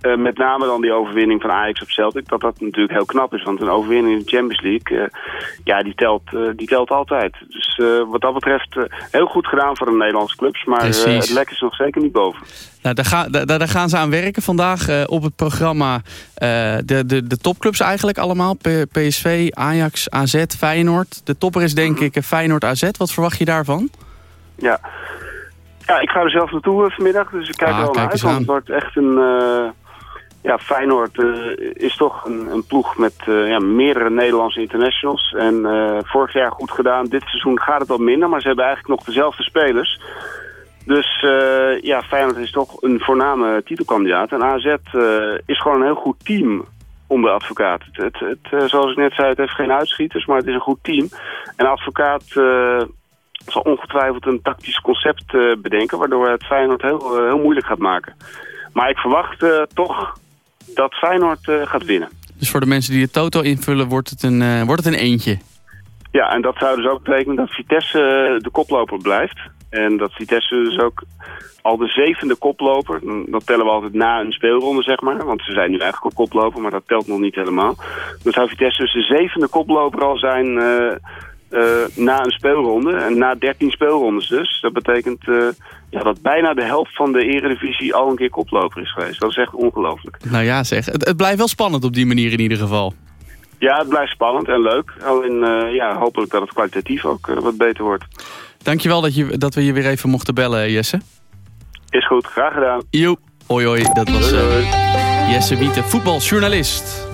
eh, met name dan die overwinning van Ajax op Celtic, dat dat natuurlijk heel knap is. Want een overwinning in de Champions League, eh, ja, die telt, eh, die telt altijd. Dus wat dat betreft heel goed gedaan voor de Nederlandse clubs. Maar het lek is nog zeker niet boven. Nou, daar, ga- daar, daar gaan ze aan werken. Vandaag op het programma de, de, de topclubs eigenlijk allemaal. P- PSV, Ajax, AZ, Feyenoord. De topper is denk ik eh, Feyenoord AZ. Wat verwacht je daarvan? Ja. ja, ik ga er zelf naartoe vanmiddag, dus ik kijk Ah, er wel kijk naar uit. Want het wordt echt een... ja, Feyenoord eh, is toch een, ploeg met eh, ja, meerdere Nederlandse internationals. En eh, vorig jaar goed gedaan. Dit seizoen gaat het wat minder, maar ze hebben eigenlijk nog dezelfde spelers. Dus ja, Feyenoord is toch een voorname titelkandidaat. En AZ is gewoon een heel goed team om de advocaat. Het, het, het, zoals ik net zei, het heeft geen uitschieters, maar het is een goed team. En advocaat zal ongetwijfeld een tactisch concept bedenken... waardoor het Feyenoord heel, heel moeilijk gaat maken. Maar ik verwacht toch dat Feyenoord eh, gaat winnen. Dus voor de mensen die de toto invullen wordt het een, eh, wordt het een eentje. Ja, en dat zou dus ook betekenen dat Vitesse eh, de koploper blijft. En dat Vitesse dus ook al de zevende koploper, dat tellen we altijd na een speelronde zeg maar. Want ze zijn nu eigenlijk al koploper, maar dat telt nog niet helemaal. Dan zou Vitesse dus de zevende koploper al zijn na een speelronde. En na 13 speelrondes dus. Dat betekent eh, ja, dat bijna de helft van de eredivisie al een keer koploper is geweest. Dat is echt ongelooflijk. Nou ja zeg, het, het blijft wel spannend op die manier in ieder geval. Ja, het blijft spannend en leuk. Alleen eh, ja, hopelijk dat het kwalitatief ook eh, wat beter wordt. Dankjewel dat, je, dat we je weer even mochten bellen Jesse. Is goed, graag gedaan. Jo, hoi hoi, dat was eh, Jesse Wieten, voetbaljournalist.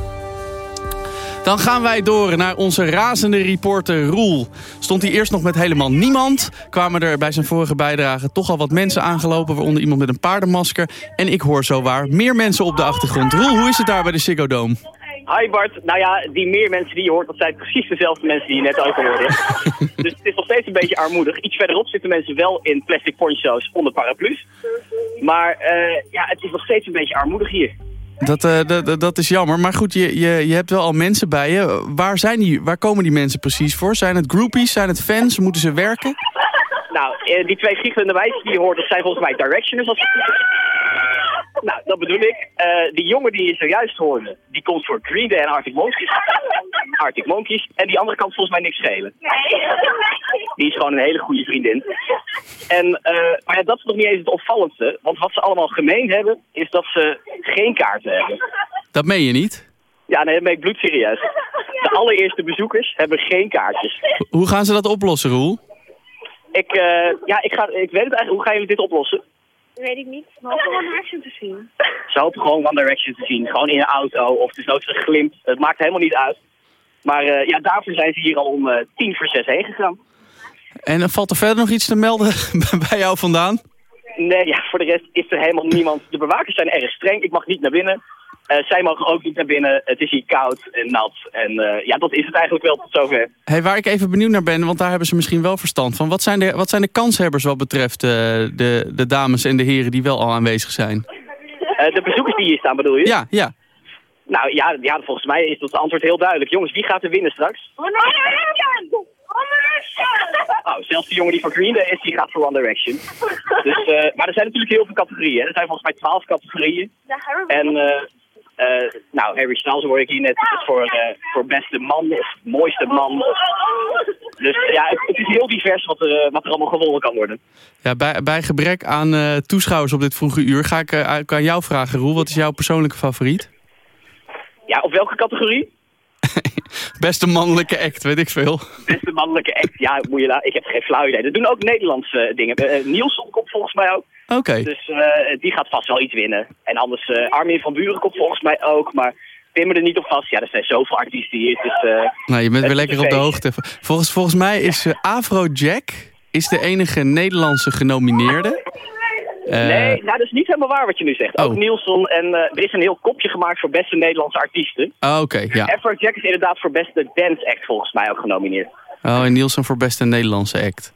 Dan gaan wij door naar onze razende reporter Roel. Stond hij eerst nog met helemaal niemand. Kwamen er bij zijn vorige bijdrage toch al wat mensen aangelopen... waaronder iemand met een paardenmasker. En ik hoor zo waar meer mensen op de achtergrond. Roel, hoe is het daar bij de Ziggo Dome? Hi Bart, nou ja, die meer mensen die je hoort, dat zijn precies dezelfde mensen die je net ook hoorde. dus het is nog steeds een beetje armoedig. Iets verderop zitten mensen wel in plastic poncho's onder paraplu's. Maar eh, ja, het is nog steeds een beetje armoedig hier. Dat, eh, dat- dat- dat is jammer. Maar goed, je, je, je hebt wel al mensen bij je. Waar, zijn die, waar komen die mensen precies voor? Zijn het groupies? Zijn het fans? Moeten ze werken? Nou, eh, die twee giechelende wijzen die je hoort, dat zijn volgens mij directioners. Als... Nou, dat bedoel ik. Eh, die jongen die je zojuist hoorde, die komt voor Green Day en Arctic Monkeys. Arctic Monkeys. En die andere kant volgens mij niks schelen. Die is gewoon een hele goede vriendin. En, eh, maar ja, dat is nog niet eens het opvallendste. Want wat ze allemaal gemeen hebben, is dat ze geen kaarten hebben. Dat meen je niet. Ja, nee, dat ben ik bloedserieus. De allereerste bezoekers hebben geen kaartjes. Hoe gaan ze dat oplossen, Roel? Ik, eh, ja, ik, ga, ik weet het eigenlijk. Hoe gaan jullie dit oplossen? Weet ik niet. Maar One Direction te zien. Ze hopen gewoon One Direction te zien. Gewoon in een auto of dus nooit een glimp. Het maakt helemaal niet uit. Maar eh, ja, daarvoor zijn ze hier al om eh, tien voor zes heen gegaan. En eh, valt er verder nog iets te melden bij jou vandaan? Nee, ja, voor de rest is er helemaal niemand. De bewakers zijn erg streng. Ik mag niet naar binnen. Eh, zij mogen ook niet naar binnen. Het is hier koud en nat. En eh, ja, dat is het eigenlijk wel tot zover. Hey, waar ik even benieuwd naar ben, want daar hebben ze misschien wel verstand van. Wat zijn de, wat zijn de kanshebbers wat betreft eh, de, de dames en de heren die wel al aanwezig zijn? Eh, de bezoekers die hier staan bedoel je? Ja, ja. Nou ja, ja, volgens mij is dat antwoord heel duidelijk. Jongens, wie gaat er winnen straks? One Direction! One Direction! Oh, zelfs de jongen die van Green Day is, die gaat voor One Direction. Dus, eh, maar er zijn natuurlijk heel veel categorieën. hè. Er zijn volgens mij twaalf categorieën. En eh, nou, Harry Styles hoor ik hier net. Voor, eh, voor beste man of mooiste man. Dus ja, het, het is heel divers wat er, eh, wat er allemaal gewonnen kan worden. Ja, bij, bij gebrek aan toeschouwers op dit vroege uur ga ik aan jou vragen, Roel. Wat is jouw persoonlijke favoriet? Ja, op welke categorie? Beste mannelijke act, weet ik veel. Beste mannelijke act. Ja, moet je ik heb geen flauw idee. Dat doen ook Nederlandse dingen. Nielsen komt volgens mij ook. Oké. Dus eh, die gaat vast wel iets winnen. En anders eh, Armin van Buren komt volgens mij ook. Maar pin me er niet op vast. Ja, er zijn zoveel artiesten hier. Dus, eh, Nou, je bent weer lekker op de hoogte. Volgens, volgens mij is Afrojack is de enige Nederlandse genomineerde. Nee, nou, dat is niet helemaal waar wat je nu zegt. Ook Oh. Nielsen en er is een heel kopje gemaakt voor beste Nederlandse artiesten. oh, Oké, ja. Afrojack is inderdaad voor beste dance act volgens mij ook genomineerd. Oh, en Nielsen voor beste Nederlandse act.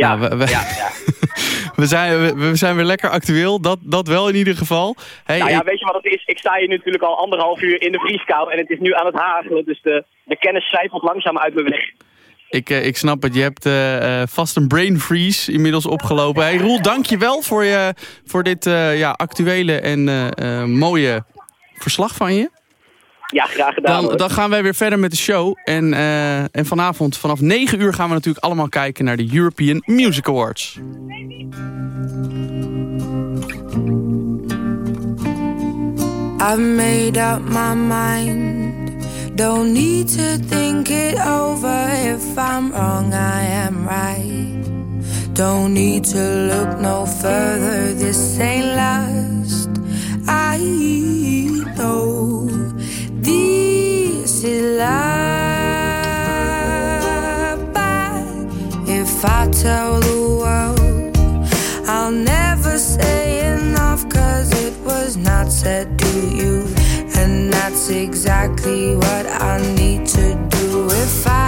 Ja, Nou, we, we- ja, ja. we, zijn, we, we zijn weer lekker actueel, dat, dat wel in ieder geval. Hey, nou ja, ik- weet je wat het is? Ik sta hier natuurlijk al anderhalf uur in de vrieskou en het is nu aan het hagelen. Dus de, de kennis zijpelt langzaam uit mijn weg. Ik, eh, ik snap het, je hebt eh, eh, vast een brain freeze inmiddels opgelopen. Hey Roel, dank je wel voor, je, voor dit ja, actuele en mooie verslag van je. Ja, graag gedaan. Dan, dan gaan wij weer verder met de show. En, eh, en vanavond vanaf 9 uur gaan we natuurlijk allemaal kijken naar de European Music Awards. I've made up my mind. Don't need to think it over. If I'm wrong, I am right. Don't need to look no further. This ain't last. I know But if I tell the world, I'll never say enough cause it was not said to you. And that's exactly what I need to do. If I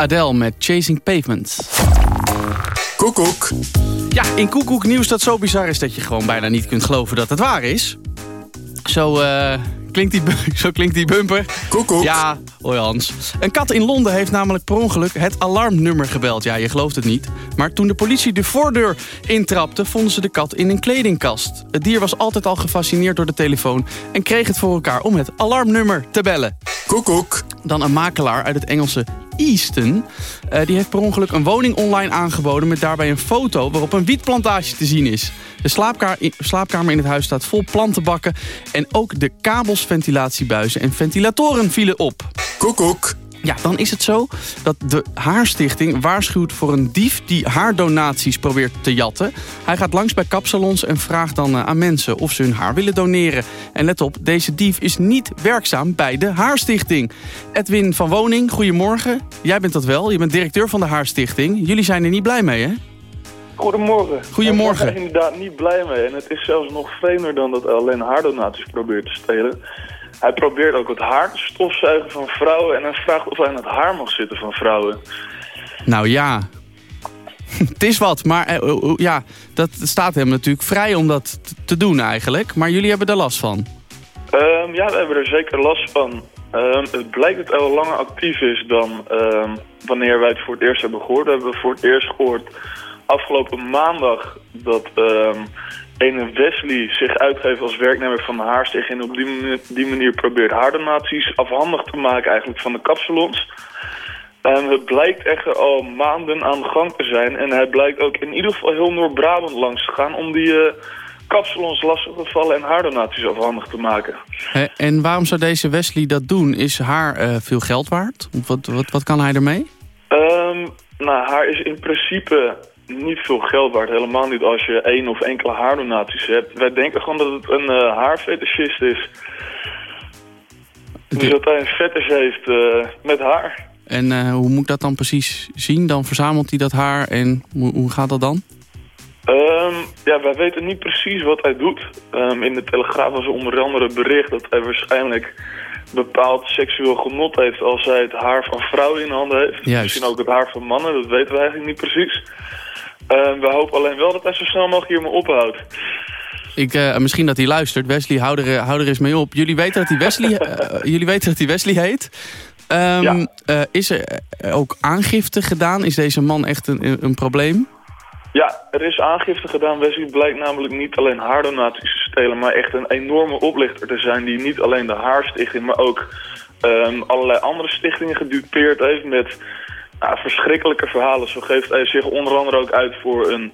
Adele met Chasing Pavements. Koekoek. Ja, in Koekoek nieuws dat zo bizar is dat je gewoon bijna niet kunt geloven dat het waar is. Zo eh, Klinkt die, zo klinkt die bumper. Koekoek. Ja, hoi Hans. Een kat in Londen heeft namelijk per ongeluk het alarmnummer gebeld. Ja, je gelooft het niet. Maar toen de politie de voordeur intrapte, vonden ze de kat in een kledingkast. Het dier was altijd al gefascineerd door de telefoon... en kreeg het voor elkaar om het alarmnummer te bellen. Koekoek. Dan een makelaar uit het Engelse Easton. Eh, die heeft per ongeluk een woning online aangeboden... met daarbij een foto waarop een wietplantage te zien is. De slaapkamer in het huis staat vol plantenbakken... en ook de kabels, ventilatiebuizen en ventilatoren vielen op. Koekoek. Ja, dan is het zo dat de Haarstichting waarschuwt voor een dief die haardonaties probeert te jatten. Hij gaat langs bij kapsalons en vraagt dan eh, aan mensen of ze hun haar willen doneren. En let op, deze dief is niet werkzaam bij de Haarstichting. Edwin van Woning, goedemorgen. Jij bent dat wel, je bent directeur van de Haarstichting. Jullie zijn er niet blij mee, hè? Goedemorgen. Goedemorgen. Ik ben er inderdaad niet blij mee. En het is zelfs nog vreemder dan dat alleen haardonaties probeert te stelen. Hij probeert ook het haar te stofzuigen van vrouwen... en hij vraagt of hij in het haar mag zitten van vrouwen. Nou ja, het is wat. Maar eh, eh, eh, ja, dat staat hem natuurlijk vrij om dat te doen eigenlijk. Maar jullie hebben er last van. Ehm, ja, we hebben er zeker last van. Ehm, het blijkt dat hij al langer actief is dan ehm, wanneer wij het voor het eerst hebben gehoord. We hebben voor het eerst gehoord afgelopen maandag dat ene Wesley zich uitgeeft als werknemer van de Haarstichting... en op die manier, die manier probeert haardonaties afhandig te maken eigenlijk van de kapsalons. Ehm, het blijkt echter al maanden aan de gang te zijn en hij blijkt ook in ieder geval heel Noord-Brabant langs te gaan... om die eh, kapsalons lastige gevallen en haardonaties afhandig te maken. Hè, En waarom zou deze Wesley dat doen? Is haar eh, veel geld waard? Wat, wat, wat kan hij ermee? Ehm, nou, haar is in principe niet veel geld waard. Helemaal niet als je één of enkele haardonaties hebt. Wij denken gewoon dat het een eh haarfetischist is. Dus dat hij een fetish heeft eh, met haar. En eh, hoe moet ik dat dan precies zien? Dan verzamelt hij dat haar en hoe, hoe gaat dat dan? Ehm, ja, wij weten niet precies wat hij doet. Ehm, in de Telegraaf was er onder andere bericht dat hij waarschijnlijk bepaald seksueel genot heeft als hij het haar van vrouwen in handen heeft. Juist. Misschien ook het haar van mannen, dat weten we eigenlijk niet precies. Ehm, we hopen alleen wel dat hij zo snel mogelijk hiermee ophoudt. Ik, eh, misschien dat hij luistert. Wesley, hou er, eh, hou er eens mee op. Jullie weten dat hij Wesley, eh, jullie weten dat hij Wesley heet. Ehm, eh, is er ook aangifte gedaan? Is deze man echt een, een probleem? Ja, er is aangifte gedaan. Wesley blijkt namelijk niet alleen haardonaties te stelen, maar echt een enorme oplichter te zijn die niet alleen de Haarstichting, maar ook ehm, allerlei andere stichtingen gedupeerd heeft met nou, verschrikkelijke verhalen. Zo geeft hij zich onder andere ook uit voor een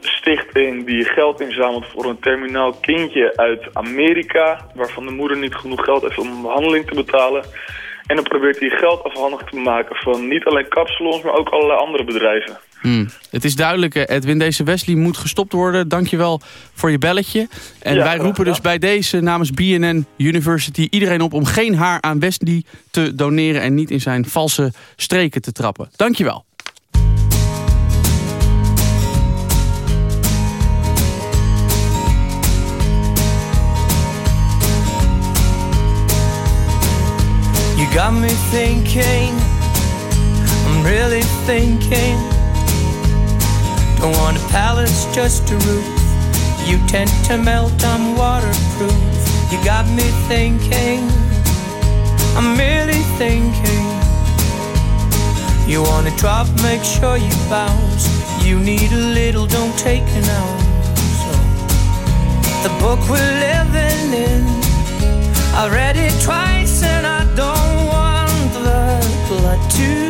stichting die geld inzamelt voor een terminaal kindje uit Amerika, waarvan de moeder niet genoeg geld heeft om behandeling te betalen. En dan probeert hij geld afhandig te maken van niet alleen kapsalons, maar ook allerlei andere bedrijven. Hmm. Het is duidelijk, eh, Edwin, deze Wesley moet gestopt worden. Dankjewel voor je belletje. En Ja, wij roepen dus bij deze namens BNN University iedereen op om geen haar aan Wesley te doneren en niet in zijn valse streken te trappen. Dankjewel. You got me thinking, I'm really thinking. Don't want a palace, just a roof. You tend to melt, I'm waterproof. You got me thinking, I'm really thinking. You wanna drop, make sure you bounce. You need a little, don't take an ounce. So, the book we're living in, I read it twice and I don't want the blood to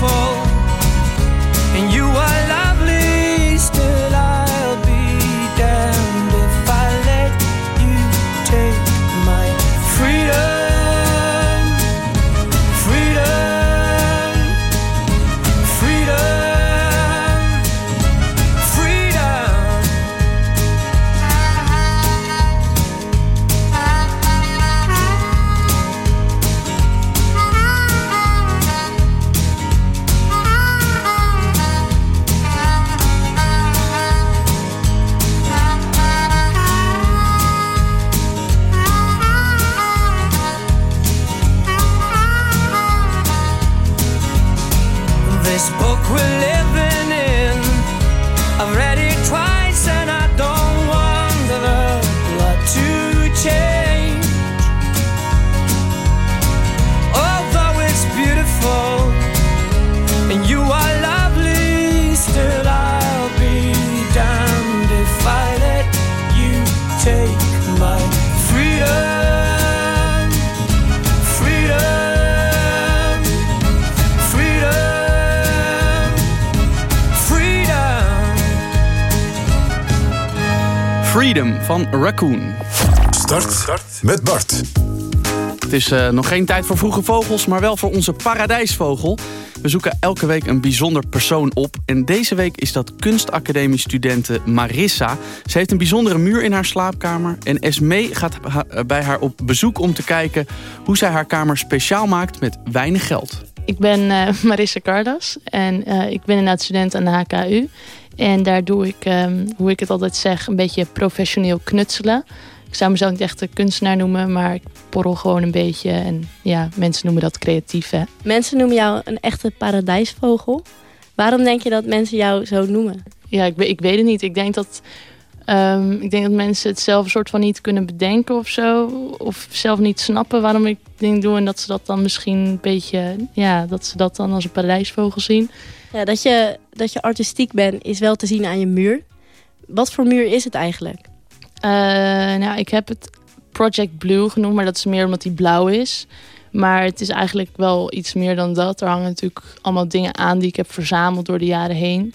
beautiful van Raccoon. Start met Bart. Het is eh, nog geen tijd voor vroege vogels, maar wel voor onze paradijsvogel. We zoeken elke week een bijzonder persoon op. En deze week is dat kunstacademie-studente Marissa. Ze heeft een bijzondere muur in haar slaapkamer. En Esmee gaat ha- bij haar op bezoek om te kijken... hoe zij haar kamer speciaal maakt met weinig geld. Ik ben eh, Marissa Cardas en eh, ik ben inderdaad student aan de HKU. En daar doe ik, ehm, hoe ik het altijd zeg, een beetje professioneel knutselen. Ik zou mezelf niet echt een kunstenaar noemen, maar ik porrel gewoon een beetje. En ja, mensen noemen dat creatief, hè. Mensen noemen jou een echte paradijsvogel. Waarom denk je dat mensen jou zo noemen? Ja, ik, weet- ik weet het niet. Ik denk dat, ehm, ik denk dat mensen het zelf een soort van niet kunnen bedenken of zo. Of zelf niet snappen waarom ik dingen doe. En dat ze dat dan misschien een beetje, ja, dat ze dat dan als een paradijsvogel zien. Ja, dat, je, dat je artistiek bent is wel te zien aan je muur. Wat voor muur is het eigenlijk? Eh, nou, ik heb het Project Blue genoemd, maar dat is meer omdat die blauw is. Maar het is eigenlijk wel iets meer dan dat. Er hangen natuurlijk allemaal dingen aan die ik heb verzameld door de jaren heen.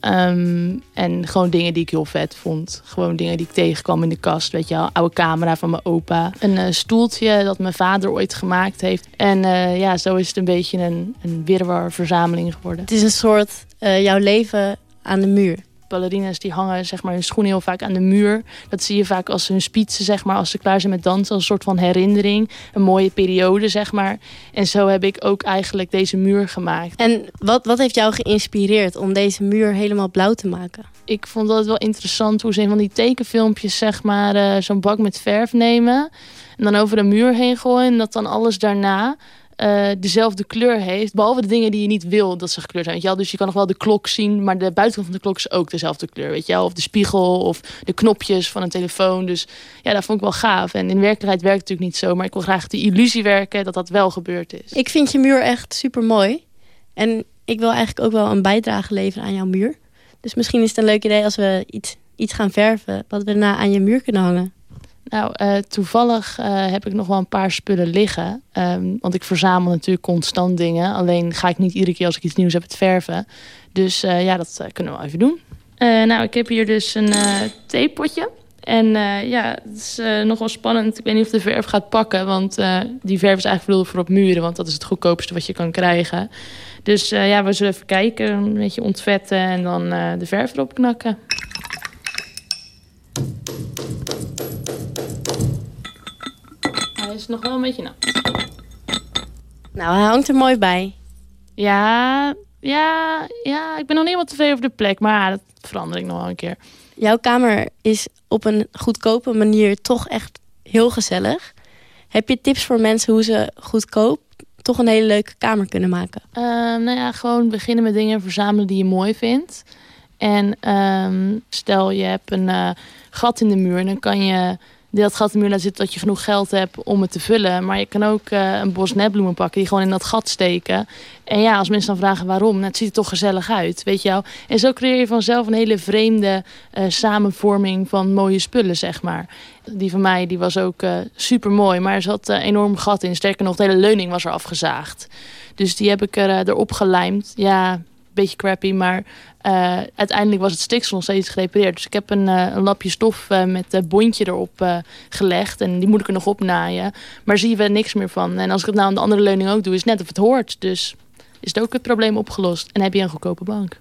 Ehm, en gewoon dingen die ik heel vet vond. Gewoon dingen die ik tegenkwam in de kast. Weet je wel, oude camera van mijn opa. Een eh, stoeltje dat mijn vader ooit gemaakt heeft. En eh, ja, zo is het een beetje een, een wirwar verzameling geworden. Het is een soort eh, jouw leven aan de muur. Ballerina's die hangen zeg maar, hun schoenen heel vaak aan de muur. Dat zie je vaak als ze hun spitsen, zeg maar, als ze klaar zijn met dansen. Als een soort van herinnering. Een mooie periode, zeg maar. En zo heb ik ook eigenlijk deze muur gemaakt. En wat, wat heeft jou geïnspireerd om deze muur helemaal blauw te maken? Ik vond het wel interessant hoe ze een van die tekenfilmpjes, zeg maar, eh, zo'n bak met verf nemen. En dan over de muur heen gooien. En dat dan alles daarna eh, dezelfde kleur heeft. Behalve de dingen die je niet wil dat ze gekleurd zijn. Weet je wel? Dus je kan nog wel de klok zien, maar de buitenkant van de klok is ook dezelfde kleur. Weet je wel? Of de spiegel of de knopjes van een telefoon. Dus ja, dat vond ik wel gaaf. En in werkelijkheid werkt het natuurlijk niet zo. Maar ik wil graag de illusie werken dat dat wel gebeurd is. Ik vind je muur echt super mooi. En ik wil eigenlijk ook wel een bijdrage leveren aan jouw muur. Dus misschien is het een leuk idee als we iets, iets gaan verven... wat we daarna aan je muur kunnen hangen. Nou, eh, toevallig eh, heb ik nog wel een paar spullen liggen. Ehm, want ik verzamel natuurlijk constant dingen. Alleen ga ik niet iedere keer als ik iets nieuws heb het verven. Dus eh, ja, dat kunnen we even doen. Nou, ik heb hier dus een theepotje. En ja, het is nog wel spannend. Ik weet niet of de verf gaat pakken. Want die verf is eigenlijk bedoeld voor op muren. Want dat is het goedkoopste wat je kan krijgen. Dus ja, we zullen even kijken. Een beetje ontvetten en dan de verf erop knakken. Hij is nog wel een beetje nat. Nou, hij hangt er mooi bij. Ja, ja, ja, ik ben nog niet helemaal tevreden over de plek. Maar dat verander ik nog wel een keer. Jouw kamer is op een goedkope manier toch echt heel gezellig. Heb je tips voor mensen hoe ze goedkoop toch een hele leuke kamer kunnen maken? Ehm, nou ja, gewoon beginnen met dingen verzamelen die je mooi vindt. En ehm, stel je hebt een eh, gat in de muur, dan kan je dat gat er nu laten zitten dat je genoeg geld hebt om het te vullen. Maar je kan ook eh, een bos netbloemen pakken die gewoon in dat gat steken. En ja, als mensen dan vragen waarom, nou, het ziet er toch gezellig uit, weet je wel. En zo creëer je vanzelf een hele vreemde uh, samenvorming van mooie spullen, zeg maar. Die van mij die was ook uh, super mooi, maar er zat een enorm gat in. Sterker nog, de hele leuning was er afgezaagd. Dus die heb ik er, erop gelijmd. Ja, beetje crappy, maar uh, uiteindelijk was het stiksel nog steeds gerepareerd. Dus ik heb een, uh, een lapje stof uh, met een bondje erop gelegd. En die moet ik er nog opnaaien. Maar zie je er niks meer van. En als ik het nou aan de andere leuning ook doe, is net of het hoort. Dus is het ook het probleem opgelost. En heb je een goedkope bank.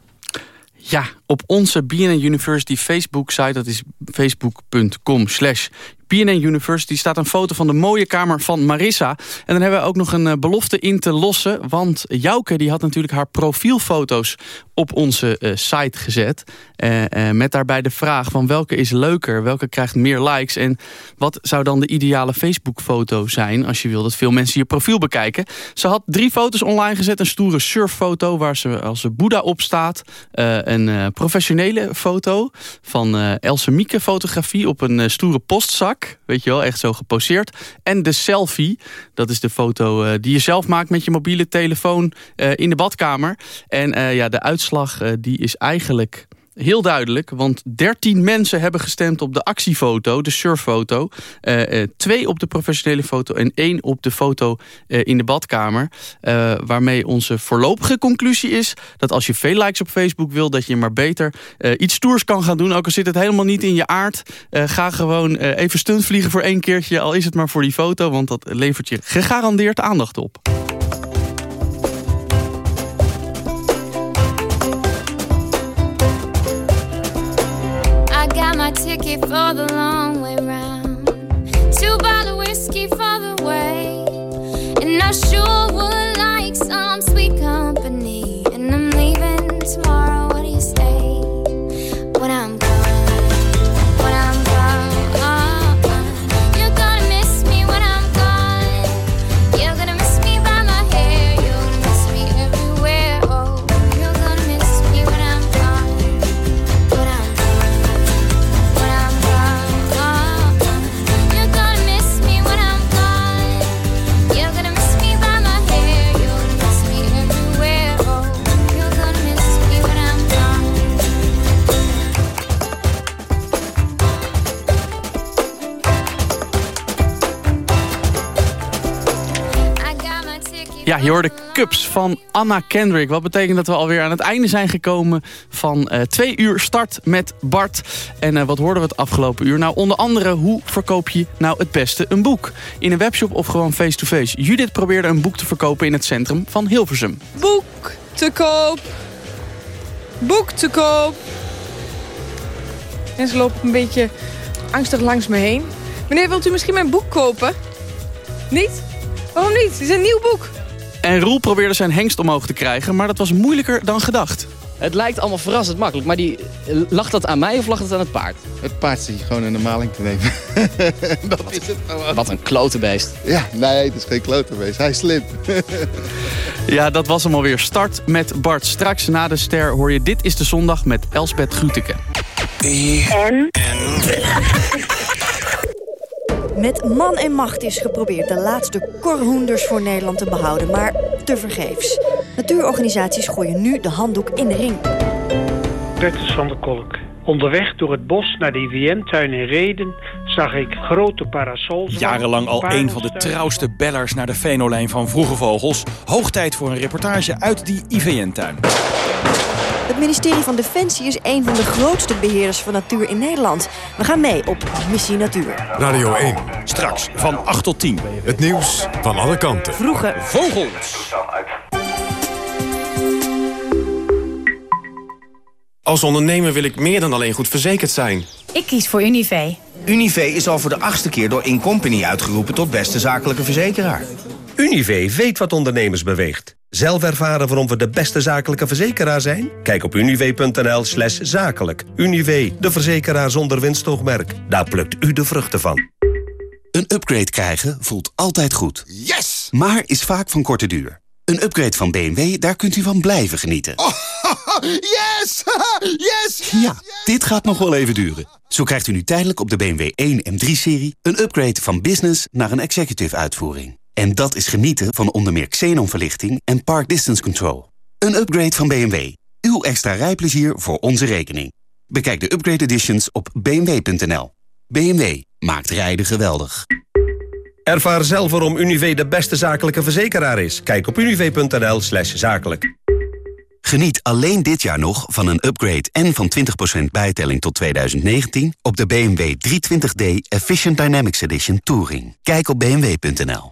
Ja, op onze BNN University Facebook site, dat is facebook.com slash BNN University staat een foto van de mooie kamer van Marissa. En dan hebben we ook nog een uh, belofte in te lossen. Want Jouke die had natuurlijk haar profielfoto's op onze uh, site gezet. Uh, met daarbij de vraag van welke is leuker? Welke krijgt meer likes? En wat zou dan de ideale Facebook foto zijn... als je wil dat veel mensen je profiel bekijken? Ze had drie foto's online gezet. Een stoere surffoto waar ze als Boeddha op staat. een professionele foto van Else Mieke fotografie op een stoere postzak. Weet je wel, echt zo geposeerd. En de selfie, dat is de foto uh, die je zelf maakt met je mobiele telefoon uh, in de badkamer. En uh, ja, de uitslag die is eigenlijk heel duidelijk. Want 13 mensen hebben gestemd op de actiefoto, de surffoto. Uh, uh, twee op de professionele foto en één op de foto uh, in de badkamer. waarmee onze voorlopige conclusie is... dat als je veel likes op Facebook wil... dat je maar beter iets stoers kan gaan doen. Ook al zit het helemaal niet in je aard. ga gewoon even stunt vliegen voor één keertje. Al is het maar voor die foto. Want dat levert je gegarandeerd aandacht op. And Ja, je hoorde Cups van Anna Kendrick. Wat betekent dat we alweer aan het einde zijn gekomen van eh, twee uur start met Bart. En eh, wat hoorden we het afgelopen uur? Nou, onder andere, hoe verkoop je nou het beste een boek? In een webshop of gewoon face-to-face? Judith probeerde een boek te verkopen in het centrum van Hilversum. Boek te koop. Boek te koop. Mensen lopen een beetje angstig langs me heen. Meneer, wilt u misschien mijn boek kopen? Niet? Waarom niet? Het is een nieuw boek. En Roel probeerde zijn hengst omhoog te krijgen, maar dat was moeilijker dan gedacht. Het lijkt allemaal verrassend makkelijk, maar die, lag dat aan mij of lag het aan het paard? Het paard zie je gewoon in de maling te nemen. dat is het gewoon. Wat een klote beest. Ja, nee, het is geen klotenbeest. Hij is slim. Ja, dat was hem alweer. Start met Bart. Straks na de ster hoor je Dit is de Zondag met Elsbeth Grütke. En? Met man en macht is geprobeerd de laatste korhoenders voor Nederland te behouden, maar tevergeefs. Natuurorganisaties gooien nu de handdoek in de ring. Bertus van der Kolk. Onderweg door het bos naar de IVN-tuin in Reden zag ik grote parasols. Jarenlang al een van de trouwste bellers naar de venolijn van vroege vogels. Hoog tijd voor een reportage uit die IVN-tuin. Het ministerie van Defensie is een van de grootste beheerders van natuur in Nederland. We gaan mee op Missie Natuur. Radio 1. Straks van 8 tot 10. Het nieuws van alle kanten. Vroege Vogels. Als ondernemer wil ik meer dan alleen goed verzekerd zijn. Ik kies voor Univé. Univé is al voor de achtste keer door Incompany uitgeroepen tot beste zakelijke verzekeraar. Univé weet wat ondernemers beweegt. Zelf ervaren waarom we de beste zakelijke verzekeraar zijn? Kijk op univé.nl slash zakelijk. Univé, de verzekeraar zonder winstoogmerk. Daar plukt u de vruchten van. Een upgrade krijgen voelt altijd goed. Yes! Maar is vaak van korte duur. Een upgrade van BMW, daar kunt u van blijven genieten. yes! yes! Ja, dit gaat nog wel even duren. Zo krijgt u nu tijdelijk op de BMW 1 en 3-serie... een upgrade van business naar een executive uitvoering. En dat is genieten van onder meer xenonverlichting en park distance control. Een upgrade van BMW. Uw extra rijplezier voor onze rekening. Bekijk de upgrade editions op bmw.nl. BMW maakt rijden geweldig. Ervaar zelf waarom Univé de beste zakelijke verzekeraar is. Kijk op univé.nl slash zakelijk. Geniet alleen dit jaar nog van een upgrade en van 20% bijtelling tot 2019... op de BMW 320d Efficient Dynamics Edition Touring. Kijk op bmw.nl.